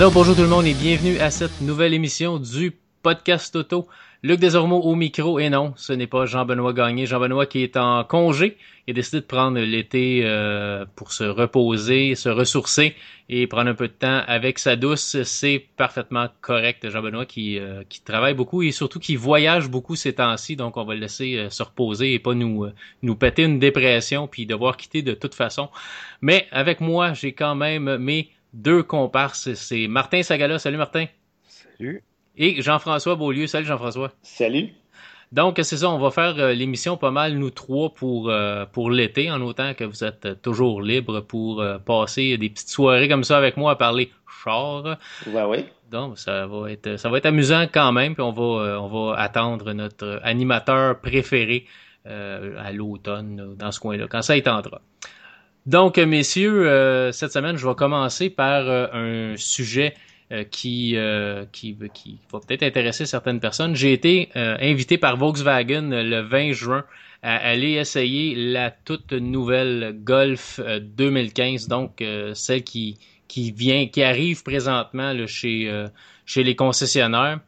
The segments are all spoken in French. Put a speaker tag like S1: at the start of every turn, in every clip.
S1: Alors bonjour tout le monde et bienvenue à cette nouvelle émission du podcast auto. Luc Desormeaux au micro et non, ce n'est pas Jean-Benoît Gagné. Jean-Benoît qui est en congé. Il a décidé de prendre l'été euh, pour se reposer, se ressourcer et prendre un peu de temps avec sa douce. C'est parfaitement correct. Jean-Benoît qui, euh, travaille beaucoup et surtout qui voyage beaucoup ces temps-ci. Donc on va le laisser euh, se reposer et pas nous, nous péter une dépression puis devoir quitter de toute façon. Mais avec moi, j'ai quand même mes deux comparses. C'est Martin Sagala. Salut Martin.
S2: Salut.
S1: Et Jean-François Beaulieu. Salut Jean-François.
S3: Salut.
S1: Donc, c'est ça, on va faire euh, l'émission pas mal, nous trois, pour, euh, pour l'été, en autant que vous êtes toujours libres pour euh, passer des petites soirées comme ça avec moi à parler char.
S3: Ben oui.
S1: Donc, ça va être, ça va être amusant quand même, puis on va, on va attendre notre animateur préféré à l'automne, dans ce coin-là, quand ça étendra. Donc, messieurs, cette semaine, je vais commencer par un sujet euh, qui, euh, qui, qui va peut-être intéresser certaines personnes. J'ai été euh, invité par Volkswagen le 20 juin à aller essayer la toute nouvelle Golf 2015, donc celle qui, qui vient, qui arrive présentement là, chez, chez les concessionnaires.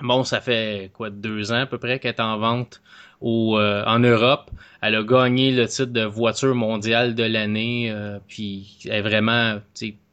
S1: Bon, ça fait quoi deux ans à peu près qu'elle est en vente au, en Europe. Elle a gagné le titre de voiture mondiale de l'année, puis elle est vraiment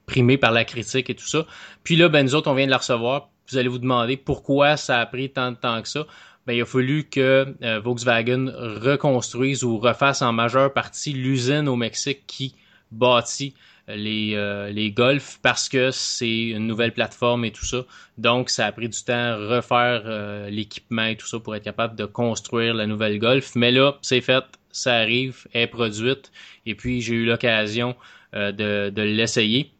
S1: primé par la critique et tout ça. Puis là, ben nous autres, on vient de la recevoir. Vous allez vous demander pourquoi ça a pris tant de temps que ça. Ben, il a fallu que euh, Volkswagen reconstruise ou refasse en majeure partie l'usine au Mexique qui bâtit les, euh, les Golf parce que c'est une nouvelle plateforme et tout ça. Donc, ça a pris du temps à refaire euh, l'équipement et tout ça pour être capable de construire la nouvelle Golf. Mais là, c'est fait, ça arrive, est produite. Et puis, j'ai eu l'occasion de, de l'essayer.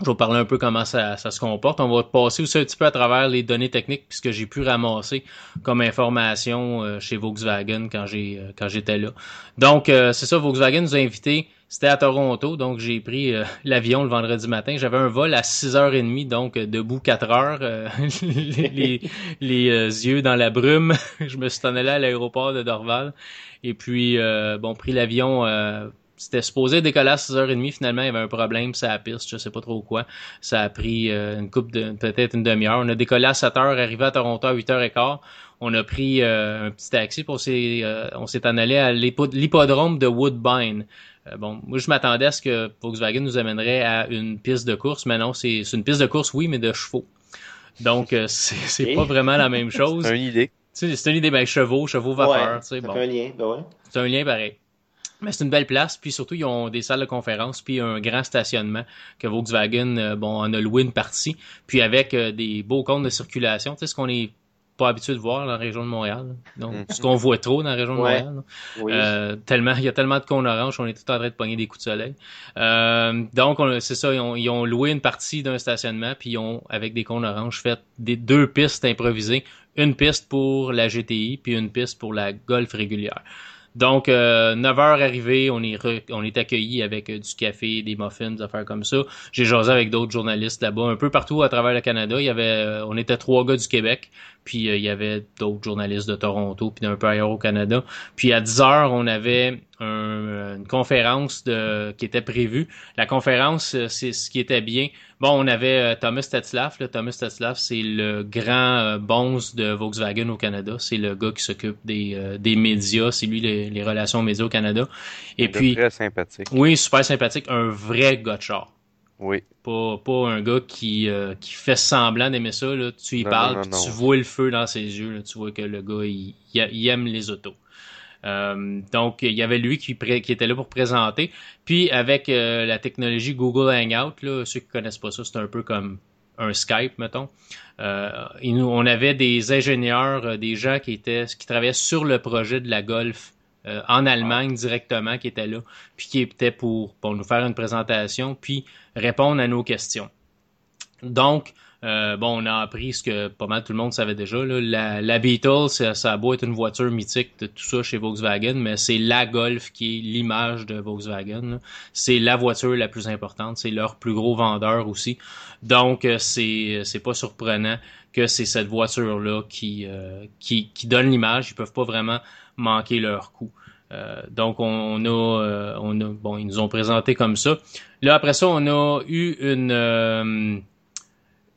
S1: Je vais vous parler un peu comment ça, ça, se comporte. On va passer aussi un petit peu à travers les données techniques puisque j'ai pu ramasser comme information euh, chez Volkswagen quand j'ai euh, quand j'étais là. Donc euh, c'est ça, Volkswagen nous a invités. C'était à Toronto, donc j'ai pris l'avion le vendredi matin. J'avais un vol à 6h30, donc debout 4 heures, les, les, yeux dans la brume. Je me suis tourné là à l'aéroport de Dorval. Et puis, bon, pris l'avion c'était supposé décoller à 6h30, finalement, il y avait un problème, ça a piste, je sais pas trop quoi. Ça a pris euh, une coupe de peut-être une demi-heure. On a décollé à 7h, arrivé à Toronto à 8h15. On a pris euh, un petit taxi, pour s'est euh, on s'est en allé à l'hippodrome de Woodbine. bon, moi je m'attendais à ce que Volkswagen nous amènerait à une piste de course, mais non, c'est une piste de course, oui, mais de chevaux. Donc c'est pas vraiment la même chose.
S2: C'est une idée.
S1: C'est une idée, ben chevaux, chevaux vapeur, tu sais, bon.
S3: un lien, ben ouais.
S1: C'est un lien pareil. Mais c'est une belle place, puis surtout ils ont des salles de conférence, puis un grand stationnement que Volkswagen euh, bon en a loué une partie, puis avec euh, des beaux comptes de circulation, tu sais ce qu'on est pas habitué de voir dans la région de Montréal. Donc, mm-hmm. ce qu'on voit trop dans la région de Montréal. Euh, tellement, il y a tellement de cônes oranges, on est tout en train de pogner des coups de soleil. donc, c'est ça, ils ont, ils ont, loué une partie d'un stationnement, puis ils ont, avec des cônes oranges, fait des deux pistes improvisées. Une piste pour la GTI, puis une piste pour la Golf régulière. Donc, euh, 9 heures arrivées, on est, on est accueilli avec euh, du café, des muffins, des affaires comme ça. J'ai jasé avec d'autres journalistes là-bas, un peu partout à travers le Canada. Il y avait, euh, on était trois gars du Québec, puis euh, il y avait d'autres journalistes de Toronto, puis d'un peu ailleurs au Canada. Puis à 10 heures, on avait une conférence de, qui était prévue. La conférence, c'est ce qui était bien. Bon, on avait Thomas Tetzlaff. Thomas Tetzlaff, c'est le grand bonze de Volkswagen au Canada. C'est le gars qui s'occupe des, des médias. C'est lui les, relations médias au Canada. Et puis,
S2: très sympathique.
S1: Oui, super sympathique. Un vrai gars de char.
S2: Oui.
S1: Pas, pas un gars qui, euh, qui fait semblant d'aimer ça. Là. Tu y parles, tu vois le feu dans ses yeux. Tu vois que le gars, il, il aime les autos. Euh, donc, il y avait lui qui, qui, était là pour présenter. Puis, avec euh, la technologie Google Hangout, là, ceux qui connaissent pas ça, c'est un peu comme un Skype, mettons. Euh, on avait des ingénieurs, des gens qui étaient qui travaillaient sur le projet de la Golf euh, en Allemagne directement qui était là, puis qui était pour, pour nous faire une présentation, puis répondre à nos questions. Donc, euh, bon, on a appris ce que pas mal tout le monde savait déjà. Là. La, la Beetle, ça, ça, a beau être une voiture mythique de tout ça chez Volkswagen, mais c'est la Golf qui est l'image de Volkswagen. C'est la voiture la plus importante, c'est leur plus gros vendeur aussi. Donc, euh, c'est c'est pas surprenant que c'est cette voiture-là qui, qui, qui donne l'image. Ils peuvent pas vraiment manquer leur coup. Euh, donc on, a, euh, on a, bon, ils nous ont présenté comme ça. Là après ça, on a eu une, euh,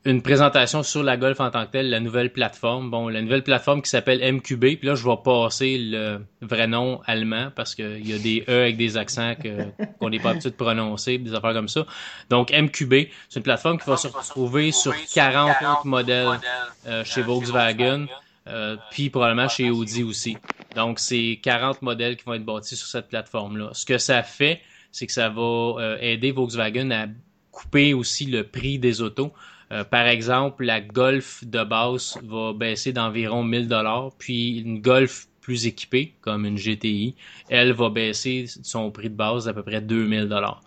S1: une présentation sur la Golf en tant que telle, la nouvelle plateforme. Bon, la nouvelle plateforme qui s'appelle MQB. Puis là, je vais passer le vrai nom allemand parce qu'il y a des E avec des accents qu'on n'est pas habitué de prononcer, des affaires comme ça. Donc, MQB, c'est une plateforme qui va se retrouver sur 40 autres modèles euh, chez Volkswagen, euh, puis probablement chez Audi aussi. Donc, c'est 40 modèles qui vont être bâtis sur cette plateforme-là. Ce que ça fait, c'est que ça va euh, aider Volkswagen à couper aussi le prix des autos. Euh, par exemple, la Golf de base va baisser d'environ 1000 dollars, puis une Golf plus équipée, comme une GTI, elle va baisser son prix de base d'à peu près 2000 dollars.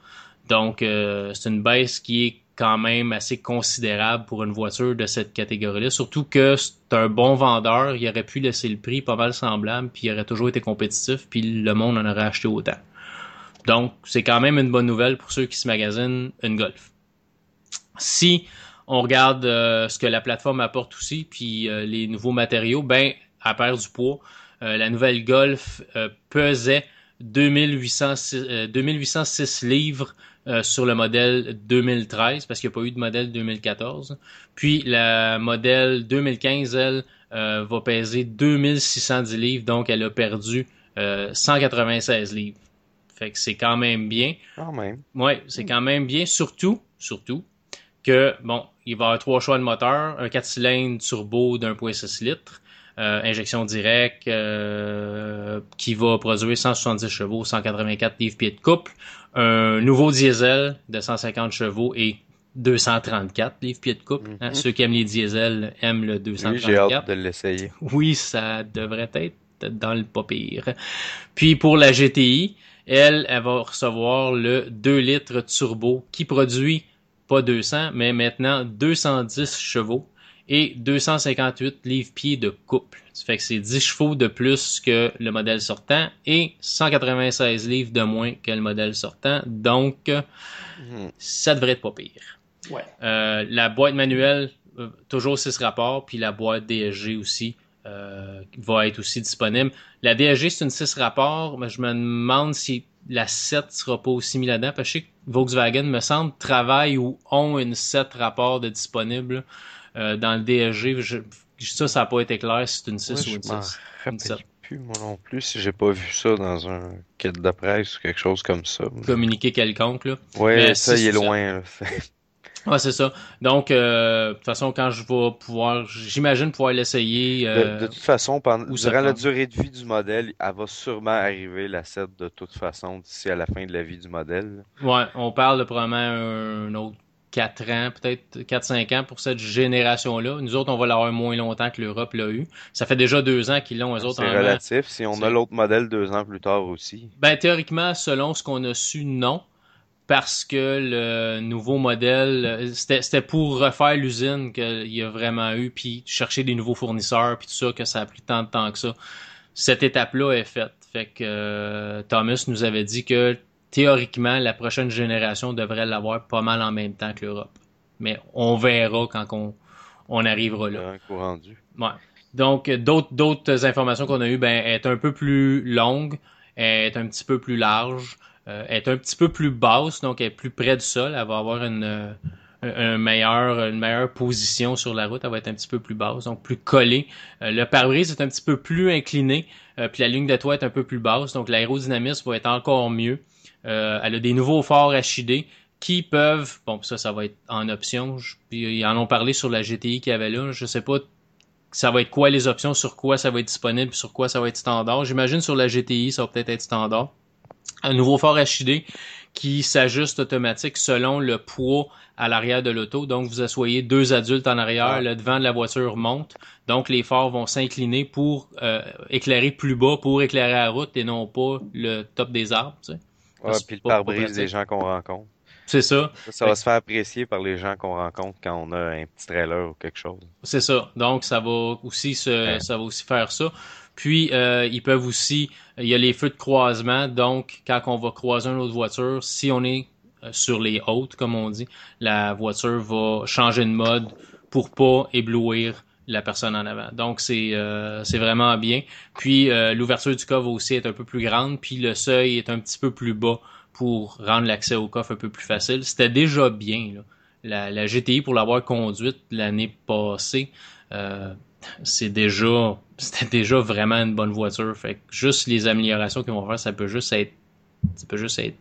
S1: Donc, euh, c'est une baisse qui est quand même assez considérable pour une voiture de cette catégorie-là. Surtout que c'est un bon vendeur, il aurait pu laisser le prix pas mal semblable, puis il aurait toujours été compétitif, puis le monde en aurait acheté autant. Donc, c'est quand même une bonne nouvelle pour ceux qui se magasinent une Golf. Si on regarde euh, ce que la plateforme apporte aussi, puis euh, les nouveaux matériaux, ben, à perdre du poids, euh, la nouvelle Golf pesait 2806, 2806 livres sur le modèle 2013, parce qu'il n'y a pas eu de modèle 2014. Puis la modèle 2015, elle, va peser 2610 livres, donc elle a perdu 196 livres. Fait que c'est quand même bien.
S2: Quand même.
S1: Ouais, c'est quand même bien, surtout, surtout, que, bon, il va y avoir trois choix de moteur, un 4 cylindres turbo d'1.6 litres, euh, injection directe euh, qui va produire 170 chevaux, 184 livres-pieds de couple, un nouveau diesel de 150 chevaux et 234 livres-pieds de couple. Hein. Mhm. Ceux qui aiment les diesels aiment le 234. Oui,
S2: j'ai hâte de l'essayer.
S1: Oui, ça devrait être dans le pas pire. Puis pour la GTI, elle, elle va recevoir le 2 litres turbo qui produit pas 200, mais maintenant 210 chevaux et 258 livres-pieds de couple. Ça fait que c'est 10 chevaux de plus que le modèle sortant et 196 livres de moins que le modèle sortant. Donc, mhm. ça devrait être pas pire.
S3: Ouais.
S1: Euh, la boîte manuelle, euh, toujours 6 rapports, puis la boîte DSG aussi euh, va être aussi disponible. La DSG, c'est une 6 rapports, mais je me demande si la 7 sera pas aussi mise là-dedans. Parce que je sais que Volkswagen, me semble, travaille ou ont une 7 rapport de disponible euh, dans le DSG. Je, ça, ça n'a pas été clair si c'est une 6 ou une 6.
S2: Je plus moi non plus si j'ai pas vu ça dans un kit de presse ou quelque chose comme ça.
S1: Communiqué quelconque là.
S2: Ouais, ça il est loin.
S1: Ouais, c'est ça. Donc, euh, de toute façon, quand je vais pouvoir, j'imagine pouvoir l'essayer.
S2: Euh, de, toute façon, pendant, durant la durée de vie du modèle, elle va sûrement arriver, la 7, de toute façon, d'ici à la fin de la vie du modèle.
S1: Ouais, on parle de probablement un autre 4 ans, peut-être 4-5 ans pour cette génération-là. Nous autres, on va l'avoir moins longtemps que l'Europe l'a eu. Ça fait déjà deux ans qu'ils l'ont, eux autres.
S2: C'est relatif. Si on a l'autre modèle deux ans plus tard aussi.
S1: Ben, théoriquement, selon ce qu'on a su, non parce que le nouveau modèle, c'était pour refaire l'usine qu'il y a vraiment eu, puis chercher des nouveaux fournisseurs, puis tout ça, que ça a pris tant de temps que ça. Cette étape-là est faite. Fait que euh, Thomas nous avait dit que théoriquement, la prochaine génération devrait l'avoir pas mal en même temps que l'Europe. Mais on verra quand on, arrivera là. Ouais. Donc, d'autres informations qu'on a eues, ben, est un peu plus longue, est un petit peu plus large. Euh, est un petit peu plus basse, donc elle est plus près du sol. Elle va avoir une, euh, un meilleur, une meilleure position sur la route. Elle va être un petit peu plus basse, donc plus collée. Euh, le pare-brise est un petit peu plus incliné, puis la ligne de toit est un peu plus basse, donc l'aérodynamisme va être encore mieux. elle a des nouveaux phares HID qui peuvent, bon ça, ça va être en option. puis ils en ont parlé sur la GTI qu'il y avait là. Je sais pas ça va être quoi les options, sur quoi ça va être disponible, sur quoi ça va être standard. J'imagine sur la GTI, ça va peut-être être standard un nouveau fort HID qui s'ajuste automatique selon le poids à l'arrière de l'auto. Donc, vous asseyez deux adultes en arrière, le devant de la voiture monte. Donc, les phares vont s'incliner pour euh, éclairer plus bas, pour éclairer la route et non pas le top des arbres. Tu
S2: sais. puis le pare-brise des gens qu'on rencontre.
S1: C'est ça.
S2: ça. va se faire apprécier par les gens qu'on rencontre quand on a un petit trailer ou quelque chose.
S1: C'est ça. Donc, ça va aussi se, ça va aussi faire ça. Puis, euh, ils peuvent aussi, il y a les feux de croisement, donc quand on va croiser une autre voiture, si on est euh, sur les hautes, comme on dit, la voiture va changer de mode pour pas éblouir la personne en avant. Donc c'est euh, vraiment bien. Puis l'ouverture du coffre aussi est un peu plus grande, puis le seuil est un petit peu plus bas pour rendre l'accès au coffre un peu plus facile. C'était déjà bien. La, GTI pour l'avoir conduite l'année passée, c'est déjà c'était déjà vraiment une bonne voiture. Fait que juste les améliorations qu'ils vont faire, ça peut juste être ça peut juste être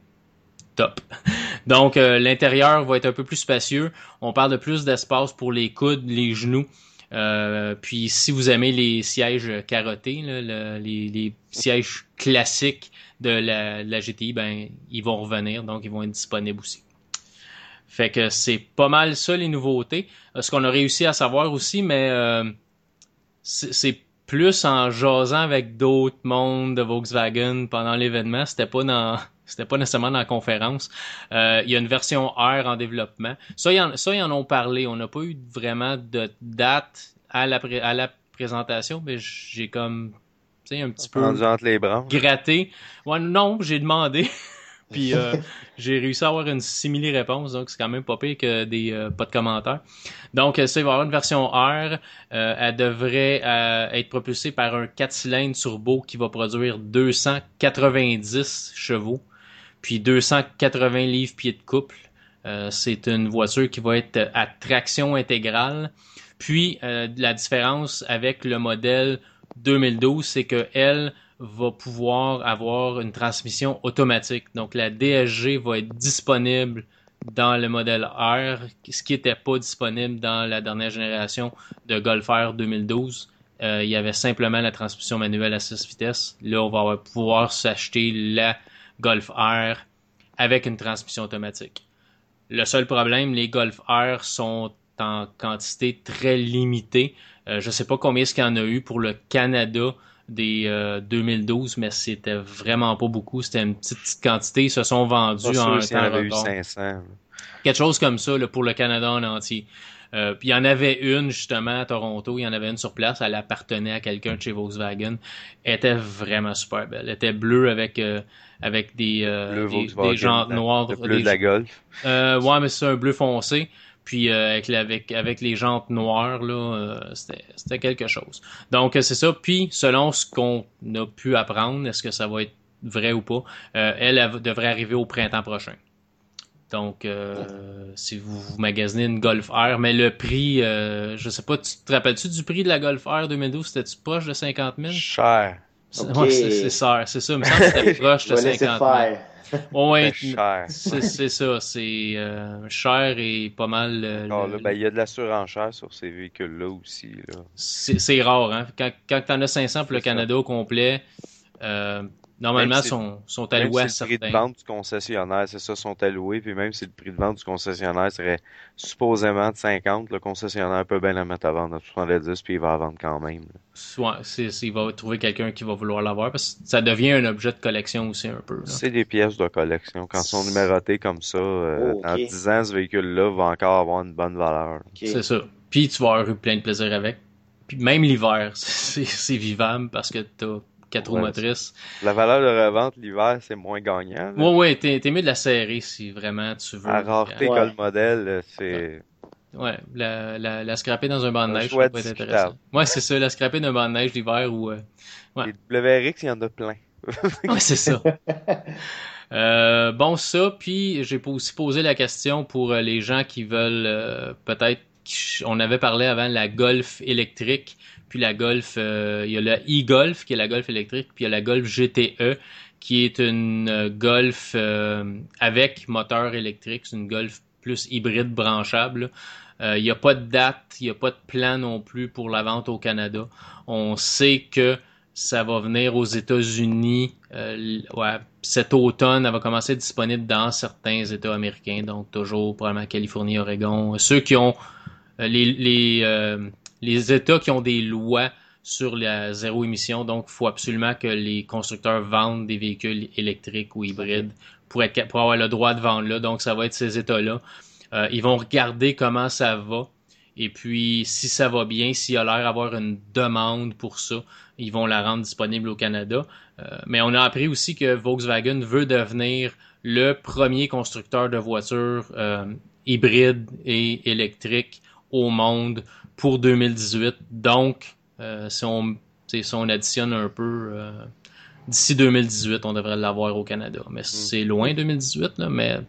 S1: top. Donc euh, l'intérieur va être un peu plus spacieux. On parle de plus d'espace pour les coudes, les genoux. Euh, puis si vous aimez les sièges carottés, les, sièges classiques de la, la, GTI, ben ils vont revenir, donc ils vont être disponibles aussi. Fait que c'est pas mal ça les nouveautés. Euh, ce qu'on a réussi à savoir aussi, mais c'est plus en jasant avec d'autres mondes de Volkswagen pendant l'événement. C'était pas dans c'était pas nécessairement dans la conférence. Euh, il y a une version R en développement. Ça, ils en, ça, ils en ont parlé. On n'a pas eu vraiment de date à la, à la présentation, mais j'ai comme, tu sais, un petit peu
S2: les
S1: gratté. Ouais, non, j'ai demandé. Puis euh, j'ai réussi à avoir une simili réponse, donc c'est quand même pas pire que des euh, pas de commentaires. Donc euh, ça, il va y avoir une version R. elle devrait être propulsée par un 4 cylindres turbo qui va produire 290 chevaux, puis 280 livres pieds de couple. c'est une voiture qui va être à traction intégrale. Puis la différence avec le modèle 2012, c'est que elle va pouvoir avoir une transmission automatique. Donc la DSG va être disponible dans le modèle R, ce qui n'était pas disponible dans la dernière génération de Golf R 2012. Euh, il y avait simplement la transmission manuelle à 6 vitesses. Là, on va pouvoir s'acheter la Golf R avec une transmission automatique. Le seul problème, les Golf R sont en quantité très limitée. Euh, je ne sais pas combien est-ce qu'il y en a eu pour le Canada des 2012, euh, mais c'était vraiment pas beaucoup. C'était une petite, petite, quantité. Ils se sont vendus en un temps record. 500. Quelque chose comme ça là, pour le Canada en entier. Euh, puis il y en avait une justement à Toronto, il y en avait une sur place, elle appartenait à quelqu'un de chez Volkswagen. Elle était vraiment super belle. Elle était bleue avec euh, avec des, des, des, jantes noires.
S2: Le bleu de la Golf.
S1: ouais, mais c'est un bleu foncé. Puis euh, avec, les jantes noires, euh, c'était quelque chose. Donc c'est ça. Puis selon ce qu'on a pu apprendre, est-ce que ça va être vrai ou pas, euh, elle, devrait arriver au printemps prochain. Donc, si vous, vous magasinez une Golf R, mais le prix, je sais pas, tu te rappelles-tu du prix de la Golf R 2012? C'était-tu proche de 50 000?
S2: Cher.
S1: Okay. c'est ça, c'est ça. Il me semble que c'était proche de 50 000. Ouais, c'est ça. C'est euh, cher et pas mal.
S2: Euh, ben, il y a de la surenchère sur ces véhicules-là aussi.
S1: C'est rare. Hein? Quand, quand tu en as 500 pour le Canada au complet, euh, Normalement, sont, sont alloués à
S2: si le prix de vente du concessionnaire, c'est ça, sont alloués, puis même si le prix de vente du concessionnaire serait supposément de 50, le concessionnaire peut bien la mettre à vendre à 70, puis il va la vendre quand même.
S1: Soit, il va trouver quelqu'un qui va vouloir l'avoir, parce que ça devient un objet de collection aussi un peu.
S2: C'est des pièces de collection. Quand ils sont numérotées comme ça, euh, oh, en 10 ans, ce véhicule-là va encore avoir une bonne valeur.
S1: C'est ça. Puis tu vas avoir eu plein de plaisir avec. Puis même l'hiver, c'est vivable parce que t'as quatre roues motrices.
S2: La valeur de revente l'hiver, c'est moins gagnant.
S1: Oui, oui, t'es, mieux de la serrer si vraiment tu veux.
S2: À rareté que le modèle, c'est.
S1: Ouais, la, la, la scraper dans un banc de neige, ça peut être intéressant. Ouais, c'est ça, la scraper dans un banc de neige l'hiver ou. Euh,
S2: ouais. Les WRX, il y en a plein.
S1: ouais, c'est ça. Euh, bon, ça, puis j'ai aussi posé la question pour euh, les gens qui veulent peut-être. On avait parlé avant la Golf électrique puis la Golf, euh, il y a la e-Golf qui est la Golf électrique, puis il y a la Golf GTE qui est une euh, Golf euh, avec moteur électrique, c'est une Golf plus hybride branchable. Il n'y a pas de date, il n'y a pas de plan non plus pour la vente au Canada. On sait que ça va venir aux États-Unis cet automne. Elle va commencer à être disponible dans certains États américains, donc toujours probablement Californie, Oregon. Ceux qui ont les, les les États qui ont des lois sur la zéro émission, donc il faut absolument que les constructeurs vendent des véhicules électriques ou hybrides pour, avoir le droit de vendre là. Donc ça va être ces États-là. Euh, ils vont regarder comment ça va. Et puis, si ça va bien, s'il y a l'air d'avoir une demande pour ça, ils vont la rendre disponible au Canada. Euh, mais on a appris aussi que Volkswagen veut devenir le premier constructeur de voitures euh, hybrides et électriques au monde pour 2018. Donc, euh, si, on, si on additionne un peu, euh, d'ici 2018, on devrait l'avoir au Canada. Mais mm. c'est loin 2018, là, mais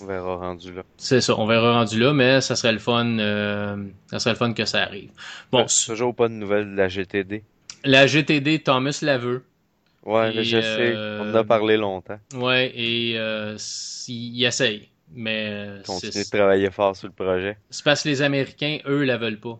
S2: On verra rendu là.
S1: C'est ça, on verra rendu là, mais ça serait le fun, euh, ça serait le fun que ça arrive. Bon,
S2: toujours pas de nouvelles de la GTD.
S1: La GTD, Thomas la veut.
S2: Ouais, je sais, on en a parlé longtemps.
S1: Ouais, et il essaye, mais
S2: continue de travailler fort sur le projet.
S1: C'est parce que les Américains, eux, la veulent pas.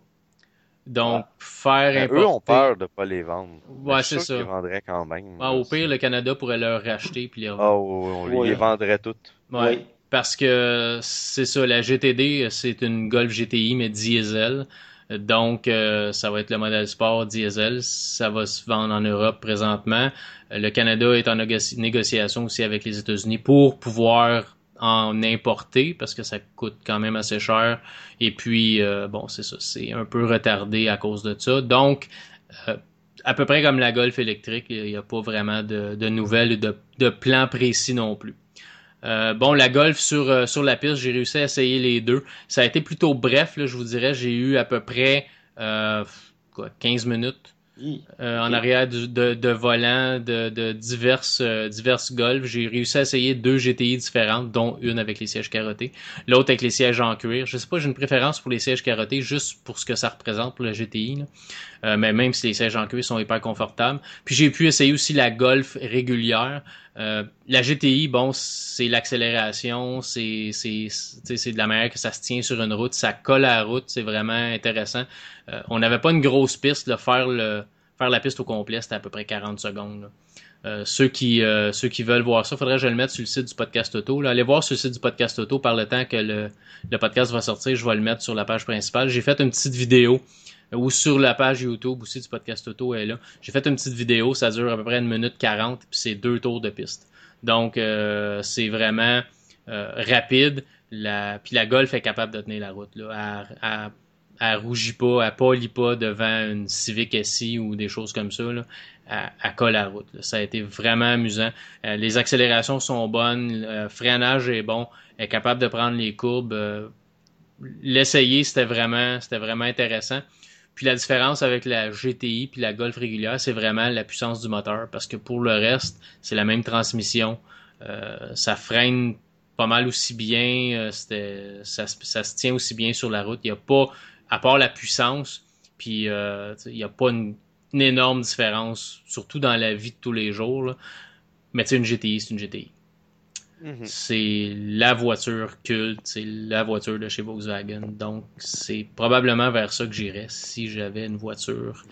S1: Donc, faire
S2: importer... Eux ont peur de pas les vendre.
S1: Ouais, c'est ça.
S2: Ils vendraient quand même.
S1: Ah, au pire, le Canada pourrait leur racheter puis les
S2: revendre. Ah, oui, on les vendrait toutes.
S1: Ouais. Parce que c'est ça, la GTD, c'est une Golf GTI, mais diesel. Donc, euh, ça va être le modèle sport diesel. Ça va se vendre en Europe présentement. Le Canada est en négociation aussi avec les États-Unis pour pouvoir en importer parce que ça coûte quand même assez cher. Et puis, euh, bon, c'est ça, c'est un peu retardé à cause de ça. Donc, euh, à peu près comme la Golf électrique, il n'y a pas vraiment de, nouvelles ou de, de plan précis non plus. Euh, bon, la Golf sur, la piste, j'ai réussi à essayer les deux. Ça a été plutôt bref, je vous dirais. J'ai eu à peu près quoi, 15 minutes euh, en arrière de, de, volant de, de diverses, euh, diverses Golf. J'ai réussi à essayer deux GTI différentes, dont une avec les sièges carottés, l'autre avec les sièges en cuir. Je sais pas, j'ai une préférence pour les sièges carottés juste pour ce que ça représente pour le GTI. Euh, mais même si les sièges en cuir sont hyper confortables. Puis j'ai pu essayer aussi la Golf régulière. la GTI, bon, c'est l'accélération, c'est de la manière que ça se tient sur une route, ça colle à la route, c'est vraiment intéressant. on n'avait pas une grosse piste, de faire le faire la piste au complet, c'était à peu près 40 secondes. Euh, ceux qui euh, ceux qui veulent voir ça, faudrait que je le mette sur le site du podcast auto. Là. Allez voir sur le site du podcast auto par le temps que le, le podcast va sortir, je vais le mettre sur la page principale. J'ai fait une petite vidéo euh, ou sur la page YouTube aussi du podcast auto est là. J'ai fait une petite vidéo, ça dure à peu près une minute 40 puis c'est deux tours de piste. Donc c'est vraiment rapide. La, puis la Golf est capable de tenir la route là, elle rougit pas, elle pâlit pas devant une Civic SI ou des choses comme ça. Elle, colle la route. Ça a été vraiment amusant. Euh, les accélérations sont bonnes, le freinage est bon, elle est capable de prendre les courbes. Euh, l'essayer, c'était vraiment, c'était vraiment intéressant. Puis la différence avec la GTI puis la Golf régulière, c'est vraiment la puissance du moteur. Parce que pour le reste, c'est la même transmission. Euh, ça freine pas mal aussi bien. c'était, ça, se tient aussi bien sur la route. Il n'y a pas à part la puissance, puis euh, il n'y a pas une, énorme différence, surtout dans la vie de tous les jours. Mais tu sais, une GTI, c'est une GTI. Mm-hmm. C'est la voiture culte, c'est la voiture de chez Volkswagen. Donc, c'est probablement vers ça que j'irais si j'avais une voiture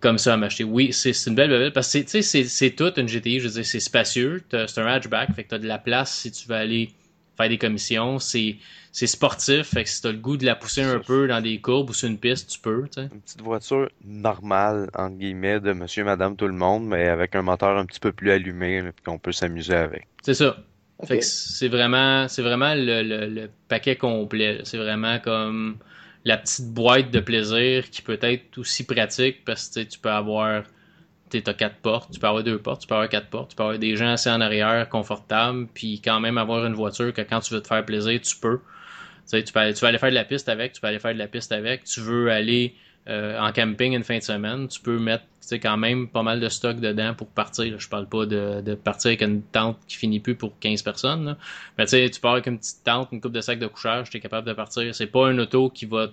S1: comme ça à m'acheter. Oui, c'est une belle belle parce que c'est toute une GTI. Je veux dire, c'est spacieux, c'est un hatchback, fait que tu as de la place si tu veux aller faire des commissions. C'est c'est sportif, fait que si t'as le goût de la pousser un peu dans des courbes ou sur une piste, tu peux. T'sais.
S2: Une petite voiture normale, entre guillemets, de monsieur, madame, tout le monde, mais avec un moteur un petit peu plus allumé, puis qu'on peut s'amuser avec.
S1: C'est ça. Fait que c'est vraiment, c'est vraiment le, le, paquet complet. C'est vraiment comme la petite boîte de plaisir qui peut être aussi pratique parce que tu peux avoir tu as quatre portes, tu peux avoir deux portes, tu peux avoir quatre portes, tu peux avoir des gens assez en arrière, confortables, puis quand même avoir une voiture que quand tu veux te faire plaisir, tu peux. Tu, peux, aller faire de la piste avec, tu peux aller faire de la piste avec, tu veux aller euh, en camping une fin de semaine, tu peux mettre quand même pas mal de stock dedans pour partir. Je parle pas de, partir avec une tente qui finit plus pour 15 personnes. Mais tu pars avec une petite tente, une coupe de sac de couchage, tu es capable de partir. C'est pas un auto qui va.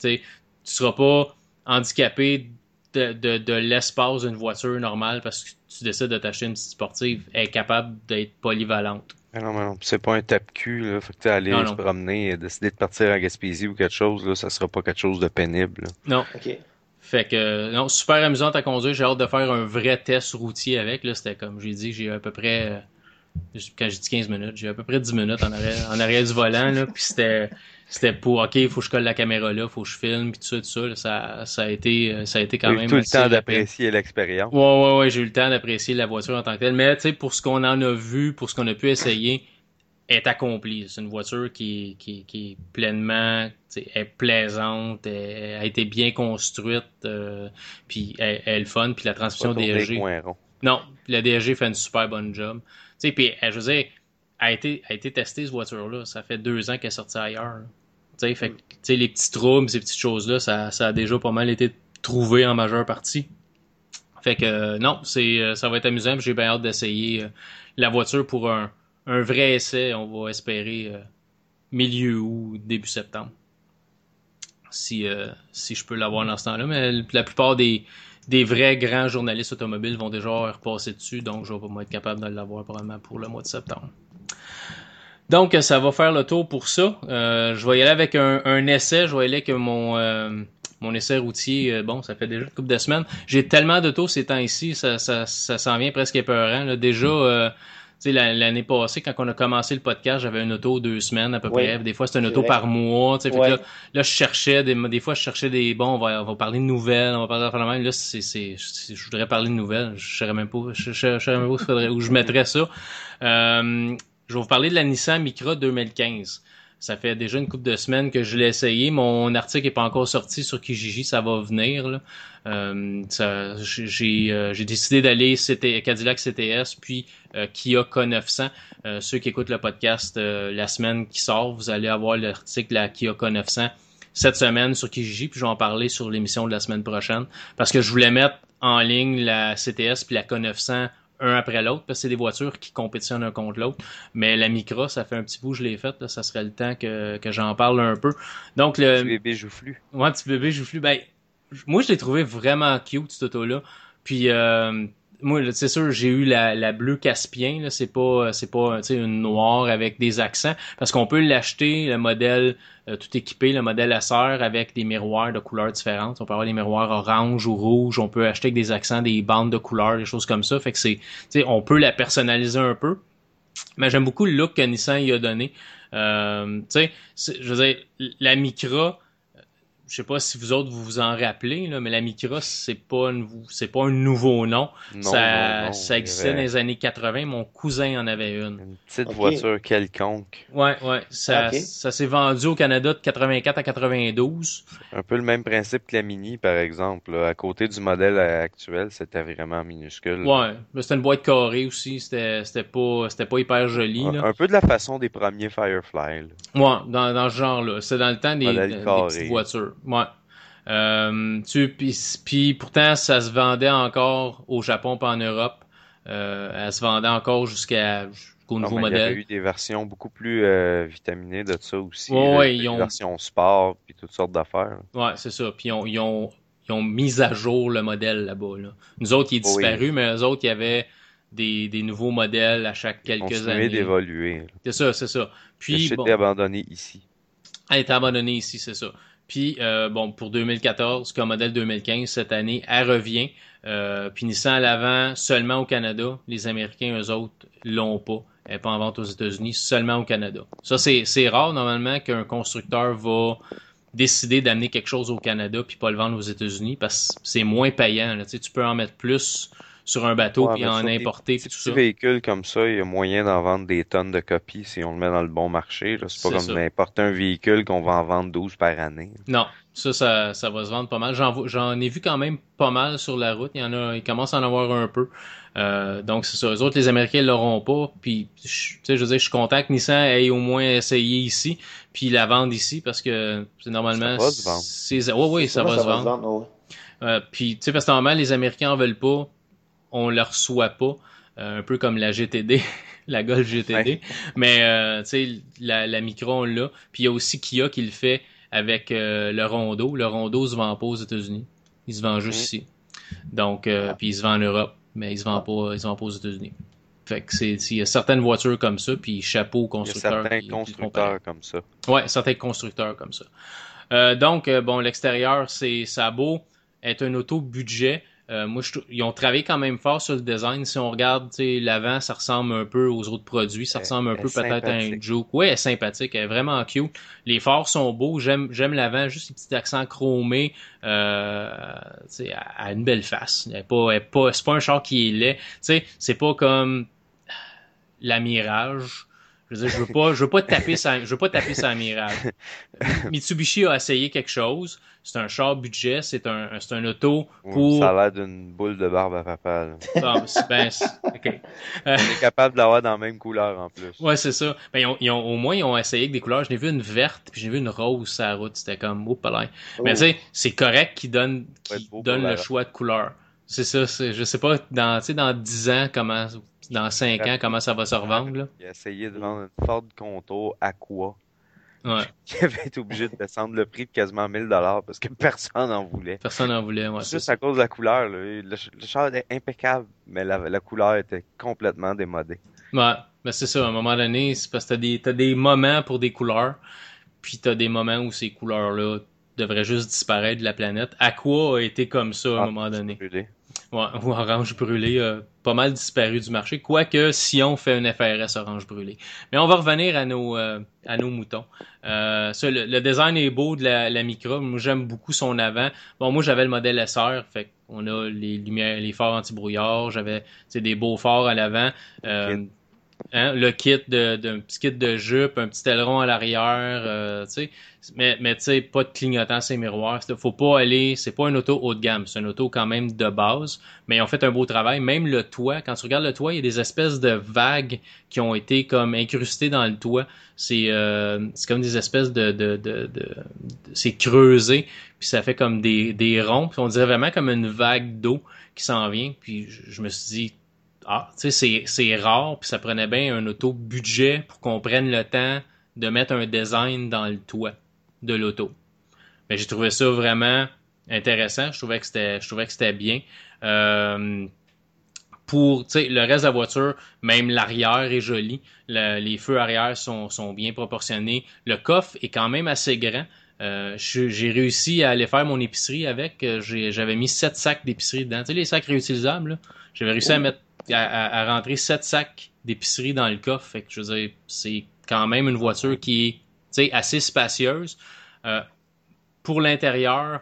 S1: Tu seras pas handicapé de, de, de l'espace d'une voiture normale parce que tu décides de t'acheter une petite sportive. Elle est capable d'être polyvalente.
S2: Ah non, mais non, c'est pas un tape-cul, là. Faut que tu aller se promener, décider de partir à Gaspésie ou quelque chose, là, ça sera pas quelque chose de pénible.
S1: Non. OK. Fait que, non, super amusant à conduire. J'ai hâte de faire un vrai test routier avec, là. C'était comme j'ai dit, j'ai à peu près, euh, quand j'ai dit 15 minutes, j'ai à peu près 10 minutes en arrière, en arrière du volant, là. Puis c'était, c'était pour OK, il faut que je colle la caméra là, faut que je filme, puis tout ça, tout ça. ça, ça, a été, ça a été quand même.
S2: tout le temps d'apprécier l'expérience.
S1: Ouais, ouais, ouais, j'ai eu le temps d'apprécier la voiture en tant que telle. Mais tu sais, pour ce qu'on en a vu, pour ce qu'on a pu essayer, est accompli. C'est une voiture qui, qui, qui est pleinement est plaisante, elle a été bien construite, euh, puis elle, est fun, puis la transmission DRG. Non, la DRG fait une super bonne job. Sais, puis je veux dire, a été, a été testée cette voiture-là. Ça fait deux ans qu'elle est sortie ailleurs fait les petits troubles, ces petites choses-là, ça, ça a déjà pas mal été trouvé en majeure partie. Fait que euh, non, c'est euh, ça va être amusant. J'ai bien hâte d'essayer euh, la voiture pour un, un vrai essai, on va espérer milieu ou début septembre. Si, si je peux l'avoir dans ce temps-là. Mais la plupart des, des vrais grands journalistes automobiles vont déjà repasser dessus, donc je vais pas être capable de l'avoir probablement pour le mois de septembre. Donc, ça va faire le tour pour ça. Euh, je vais y aller avec un, essai. Je vais y aller avec mon, euh, mon essai routier. Euh, bon, ça fait déjà une couple de semaines. J'ai tellement d'autos ces temps-ci, ça, ça, ça s'en vient presque épeurant. Là. Déjà, sais, l'année passée, quand on a commencé le podcast, j'avais une auto deux semaines à peu près. Des fois, c'était une auto par mois. Fait là, là, je cherchais des, des fois, je cherchais des bon, on va, on va parler de nouvelles, on va parler de même. Là, c'est, c'est, je voudrais parler de nouvelles. Je sais même pas, je, je, je même pas où, où je mettrais ça. Euh, je vais vous parler de la Nissan Micra 2015. Ça fait déjà une couple de semaines que je l'ai essayé. Mon article est pas encore sorti sur Kijiji, ça va venir. Là. Euh, j'ai, euh, décidé d'aller Cadillac CTS puis euh, Kia K900. Euh, ceux qui écoutent le podcast la semaine qui sort, vous allez avoir l'article la Kia K900 cette semaine sur Kijiji, puis je vais en parler sur l'émission de la semaine prochaine parce que je voulais mettre en ligne la CTS puis la K900 un après l'autre, parce que c'est des voitures qui compétitionnent un contre l'autre. Mais la Micra, ça fait un petit bout, je l'ai faite, ça serait le temps que, que j'en parle un peu. Donc le.
S2: Petit bébé joufflu.
S1: Ouais, petit bébé joufflu. Ben, moi je l'ai trouvé vraiment cute, cette auto-là. Puis euh, moi, c'est sûr, j'ai eu la, la bleue Caspien. Là, c'est pas, c'est pas, une noire avec des accents, parce qu'on peut l'acheter le modèle euh, tout équipé, le modèle SR avec des miroirs de couleurs différentes. On peut avoir des miroirs orange ou rouge. On peut acheter avec des accents, des bandes de couleurs, des choses comme ça. Fait que c'est, on peut la personnaliser un peu. Mais j'aime beaucoup le look que Nissan y a donné. Euh, tu sais, je veux dire, la Micra je sais pas si vous autres vous vous en rappelez, là, mais la Micra, c'est pas c'est pas un nouveau nom. ça, ça existait dans les années 80. Mon cousin en avait une.
S2: Une petite voiture quelconque.
S1: Ouais, ouais. Ça, ça s'est vendu au Canada de 84 à 92.
S2: Un peu le même principe que la Mini, par exemple. À côté du modèle actuel, c'était vraiment minuscule.
S1: Ouais. C'était une boîte carrée aussi. C'était, c'était pas, c'était pas hyper joli.
S2: Un, un, peu de la façon des premiers Firefly.
S1: Ouais, dans, dans ce genre-là. C'est dans le temps des, des petites voitures. Ouais. Euh, tu, puis, pourtant, ça se vendait encore au Japon pas en Europe. Euh, elle se vendait encore jusqu'à jusqu'au nouveau modèle. Il y
S2: a eu des versions beaucoup plus euh, vitaminées de ça aussi.
S1: Ouais, ils
S2: ont... Des versions sport puis toutes sortes d'affaires.
S1: Ouais, c'est ça. Puis ils ont, ils ont, ils ont mis à jour le modèle là-bas. Là. Nous autres, il est disparu, mais eux autres, il y avait des, des nouveaux modèles à chaque quelques années.
S2: d'évoluer.
S1: C'est ça, c'est ça. Puis,
S2: bon, abandonné ici.
S1: Elle été abandonnée ici, c'est ça. Puis, euh, bon, pour 2014, comme modèle 2015, cette année, elle revient. Euh, puis à l'avant seulement au Canada. Les Américains, eux autres, l'ont pas. Elle n'est pas en vente aux États-Unis, seulement au Canada. Ça, c'est rare, normalement, qu'un constructeur va décider d'amener quelque chose au Canada puis pas le vendre aux États-Unis parce que c'est moins payant. Là. Tu, sais, tu peux en mettre plus sur un bateau puis en importer
S2: des,
S1: tout
S2: ça. véhicules comme ça, il y a moyen d'en vendre des tonnes de copies si on le met dans le bon marché. C'est pas comme n'importe un véhicule qu'on va en vendre 12 par année.
S1: Non, ça, ça, ça va se vendre pas mal. J'en ai vu quand même pas mal sur la route. Il y en a, il commence à en avoir un peu. Euh, donc c'est ça. Les autres, les Américains l'auront pas. Puis, tu sais, je veux dire, je suis content que Nissan ait au moins essayé ici, puis la vendre ici parce que c'est normalement.
S2: Ça va se vendre.
S1: Oui, oui, ça, va, se vendre. Euh, puis, tu sais, parce que normalement, les Américains en veulent pas on le reçoit pas. Euh, un peu comme la GTD, la Golf GTD. Mais euh, tu sais, la, la Micro, on l'a. Puis il y a aussi Kia qui le fait avec euh, le Rondo. Le Rondo se vend pas aux États-Unis. Il se vend juste ici. Donc, puis il se vend en Europe, mais il se vend pas, il se vend pas aux États-Unis. Fait que c'est, il y a certaines voitures comme ça, puis chapeau aux constructeurs.
S2: Il y a certains constructeurs comme ça.
S1: Ouais, certains constructeurs comme ça. donc, bon, l'extérieur, c'est, ça beau être un auto budget. Euh, moi, ils ont travaillé quand même fort sur le design. Si on regarde l'avant, ça ressemble un peu aux autres produits. Ça ressemble un peu peut-être à un Juke. Oui, elle est sympathique. Elle est vraiment cute. Les phares sont beaux. J'aime j'aime l'avant. Juste les petits accents chromés. Euh, elle a une belle face. Elle est pas, pas, c'est pas un char qui est laid. C'est pas comme la Mirage je veux dire, je veux pas, je veux pas taper sa, je veux pas taper sa Mirage. Mitsubishi a essayé quelque chose. C'est un char budget, c'est un, c'est un auto pour.
S2: Ça va d'une boule de barbe à papa.
S1: Là. ben,
S2: ok. On est capable de l'avoir dans la même couleur en plus.
S1: Ouais, c'est ça. Ben, ils ont, ils ont, au moins, ils ont essayé avec des couleurs. Je n'ai vu une verte, puis j'ai vu une rose sur la route. C'était comme, oh, pas Mais tu sais, c'est correct qu'ils donnent, qu'ils donnent le choix de couleur. C'est ça, je sais pas, dans, dans 10 ans, comment, dans 5 ans, comment ça va se revendre.
S2: Il a essayé de vendre une Ford Contour Aqua.
S1: Ouais.
S2: Il avait été obligé de descendre le prix de quasiment 1000 dollars parce que personne n'en voulait.
S1: Personne n'en voulait, ouais.
S2: Juste à cause de la couleur. Là. Le, le char était impeccable, mais la, la couleur était complètement démodée.
S1: Ouais, ben c'est ça. À un moment donné, c'est parce que t'as des, t'as des moments pour des couleurs, puis t'as des moments où ces couleurs-là devraient juste disparaître de la planète. Aqua a été comme ça à un
S2: Ah,
S1: moment donné.
S2: brûlé.
S1: Ouais, ou orange brûlé, euh, pas mal disparu du marché. Quoique, si on fait une FRS orange brûlé. Mais on va revenir à nos, euh, à nos moutons. Euh, ça, le, design est beau de la, la Micra. Moi, j'aime beaucoup son avant. Bon, moi, j'avais le modèle SR. Fait qu'on a les lumières, les phares anti-brouillard. J'avais, des beaux phares à l'avant. Euh, hein, le kit de, d'un petit kit de jupe, un petit aileron à l'arrière, euh, tu sais. Mais, mais tu sais, pas de clignotant. C'est- Faut pas aller, c'est pas un auto haut de gamme, c'est un auto quand même de base. Mais ils ont fait un beau travail. Même le toit, quand tu regardes le toit, il y a des espèces de vagues qui ont été comme incrustées dans le toit. C'est euh, c'est comme des espèces de, de, de, de, de- c'est creusé, puis ça fait comme des, des ronds. Puis on dirait vraiment comme une vague d'eau qui s'en vient. Puis je me suis dit, ah, tu sais, c'est, rare, puis ça prenait bien un auto budget pour qu'on prenne le temps de mettre un design dans le toit de l'auto. Mais j'ai trouvé ça vraiment intéressant. Je trouvais que c'était, je trouvais que c'était bien. Euh, pour, le reste de la voiture, même l'arrière est joli. Le- les feux arrière sont, sont bien proportionnés. Le coffre est quand même assez grand. Euh, j'ai réussi à aller faire mon épicerie avec. Euh, J'avais mis sept sacs d'épicerie dedans. Tu sais, les sacs réutilisables. J'avais réussi à mettre à, rentrer sept sacs d'épicerie dans le coffre. Fait que je veux dire, c'est quand même une voiture qui est assez spacieuse. Euh, pour l'intérieur,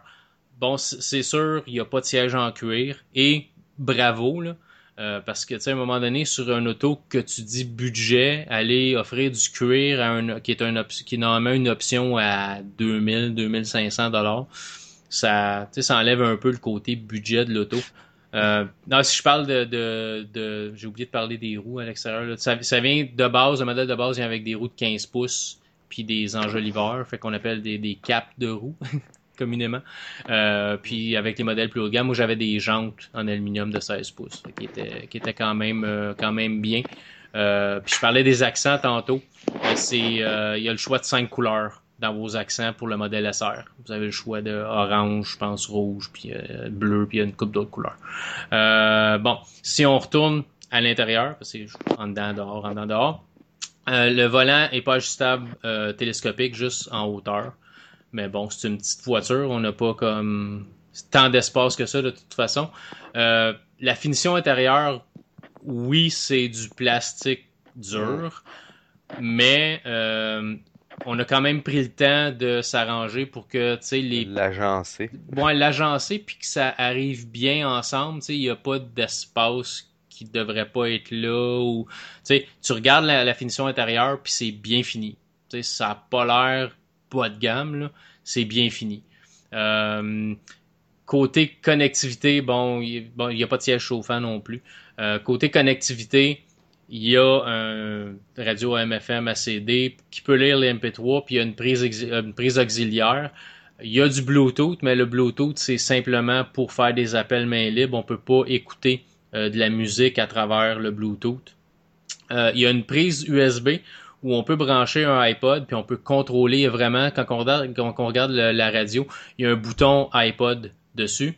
S1: bon, c'est sûr, il n'y a pas de siège en cuir. Et bravo, là. euh, parce que, tu sais, à un moment donné, sur un auto que tu dis budget, aller offrir du cuir qui est un qui est normalement une option à 2000, 2500 dollars, ça, ça enlève un peu le côté budget de l'auto. Euh, non, si je parle de, de, de j'ai oublié de parler des roues à l'extérieur. Ça, ça vient de base, le modèle de base vient avec des roues de 15 pouces puis des enjoliveurs, fait qu'on appelle des, des caps de roues communément. Euh, puis avec les modèles plus haut de gamme, moi j'avais des jantes en aluminium de 16 pouces, qui étaient qui étaient quand même euh, quand même bien. Euh, puis je parlais des accents tantôt. C'est euh, il y a le choix de cinq couleurs dans vos accents pour le modèle SR. Vous avez le choix de orange, je pense rouge, puis euh, bleu, puis il y a une coupe d'autres couleurs. Euh, bon, si on retourne à l'intérieur, parce que c'est en dedans, dehors, en dedans, dehors, euh, le volant est pas ajustable télescopique, juste en hauteur. Mais bon, c'est une petite voiture, on n'a pas comme tant d'espace que ça de toute façon. La finition intérieure, oui, c'est du plastique dur, mais euh, on a quand même pris le temps de s'arranger pour que tu sais les
S2: L'agencé.
S1: bon, l'agencer puis que ça arrive bien ensemble, tu sais, il n'y a pas d'espace qui devrait pas être là ou tu sais, tu regardes la, la finition intérieure puis c'est bien fini. Tu sais, ça a pas l'air bas de gamme là, c'est bien fini. Euh, côté connectivité, bon, il bon, y a pas de siège chauffant non plus. Euh, côté connectivité, il y a un radio AM/FM ACD qui peut lire les MP3 puis il y a une prise exi- une prise auxiliaire. Il y a du Bluetooth, mais le Bluetooth, c'est simplement pour faire des appels main libre. On peut pas écouter euh, de la musique à travers le Bluetooth. Euh, il y a une prise USB où on peut brancher un iPod, puis on peut contrôler vraiment, quand on regarde, la radio, il y a un bouton iPod dessus.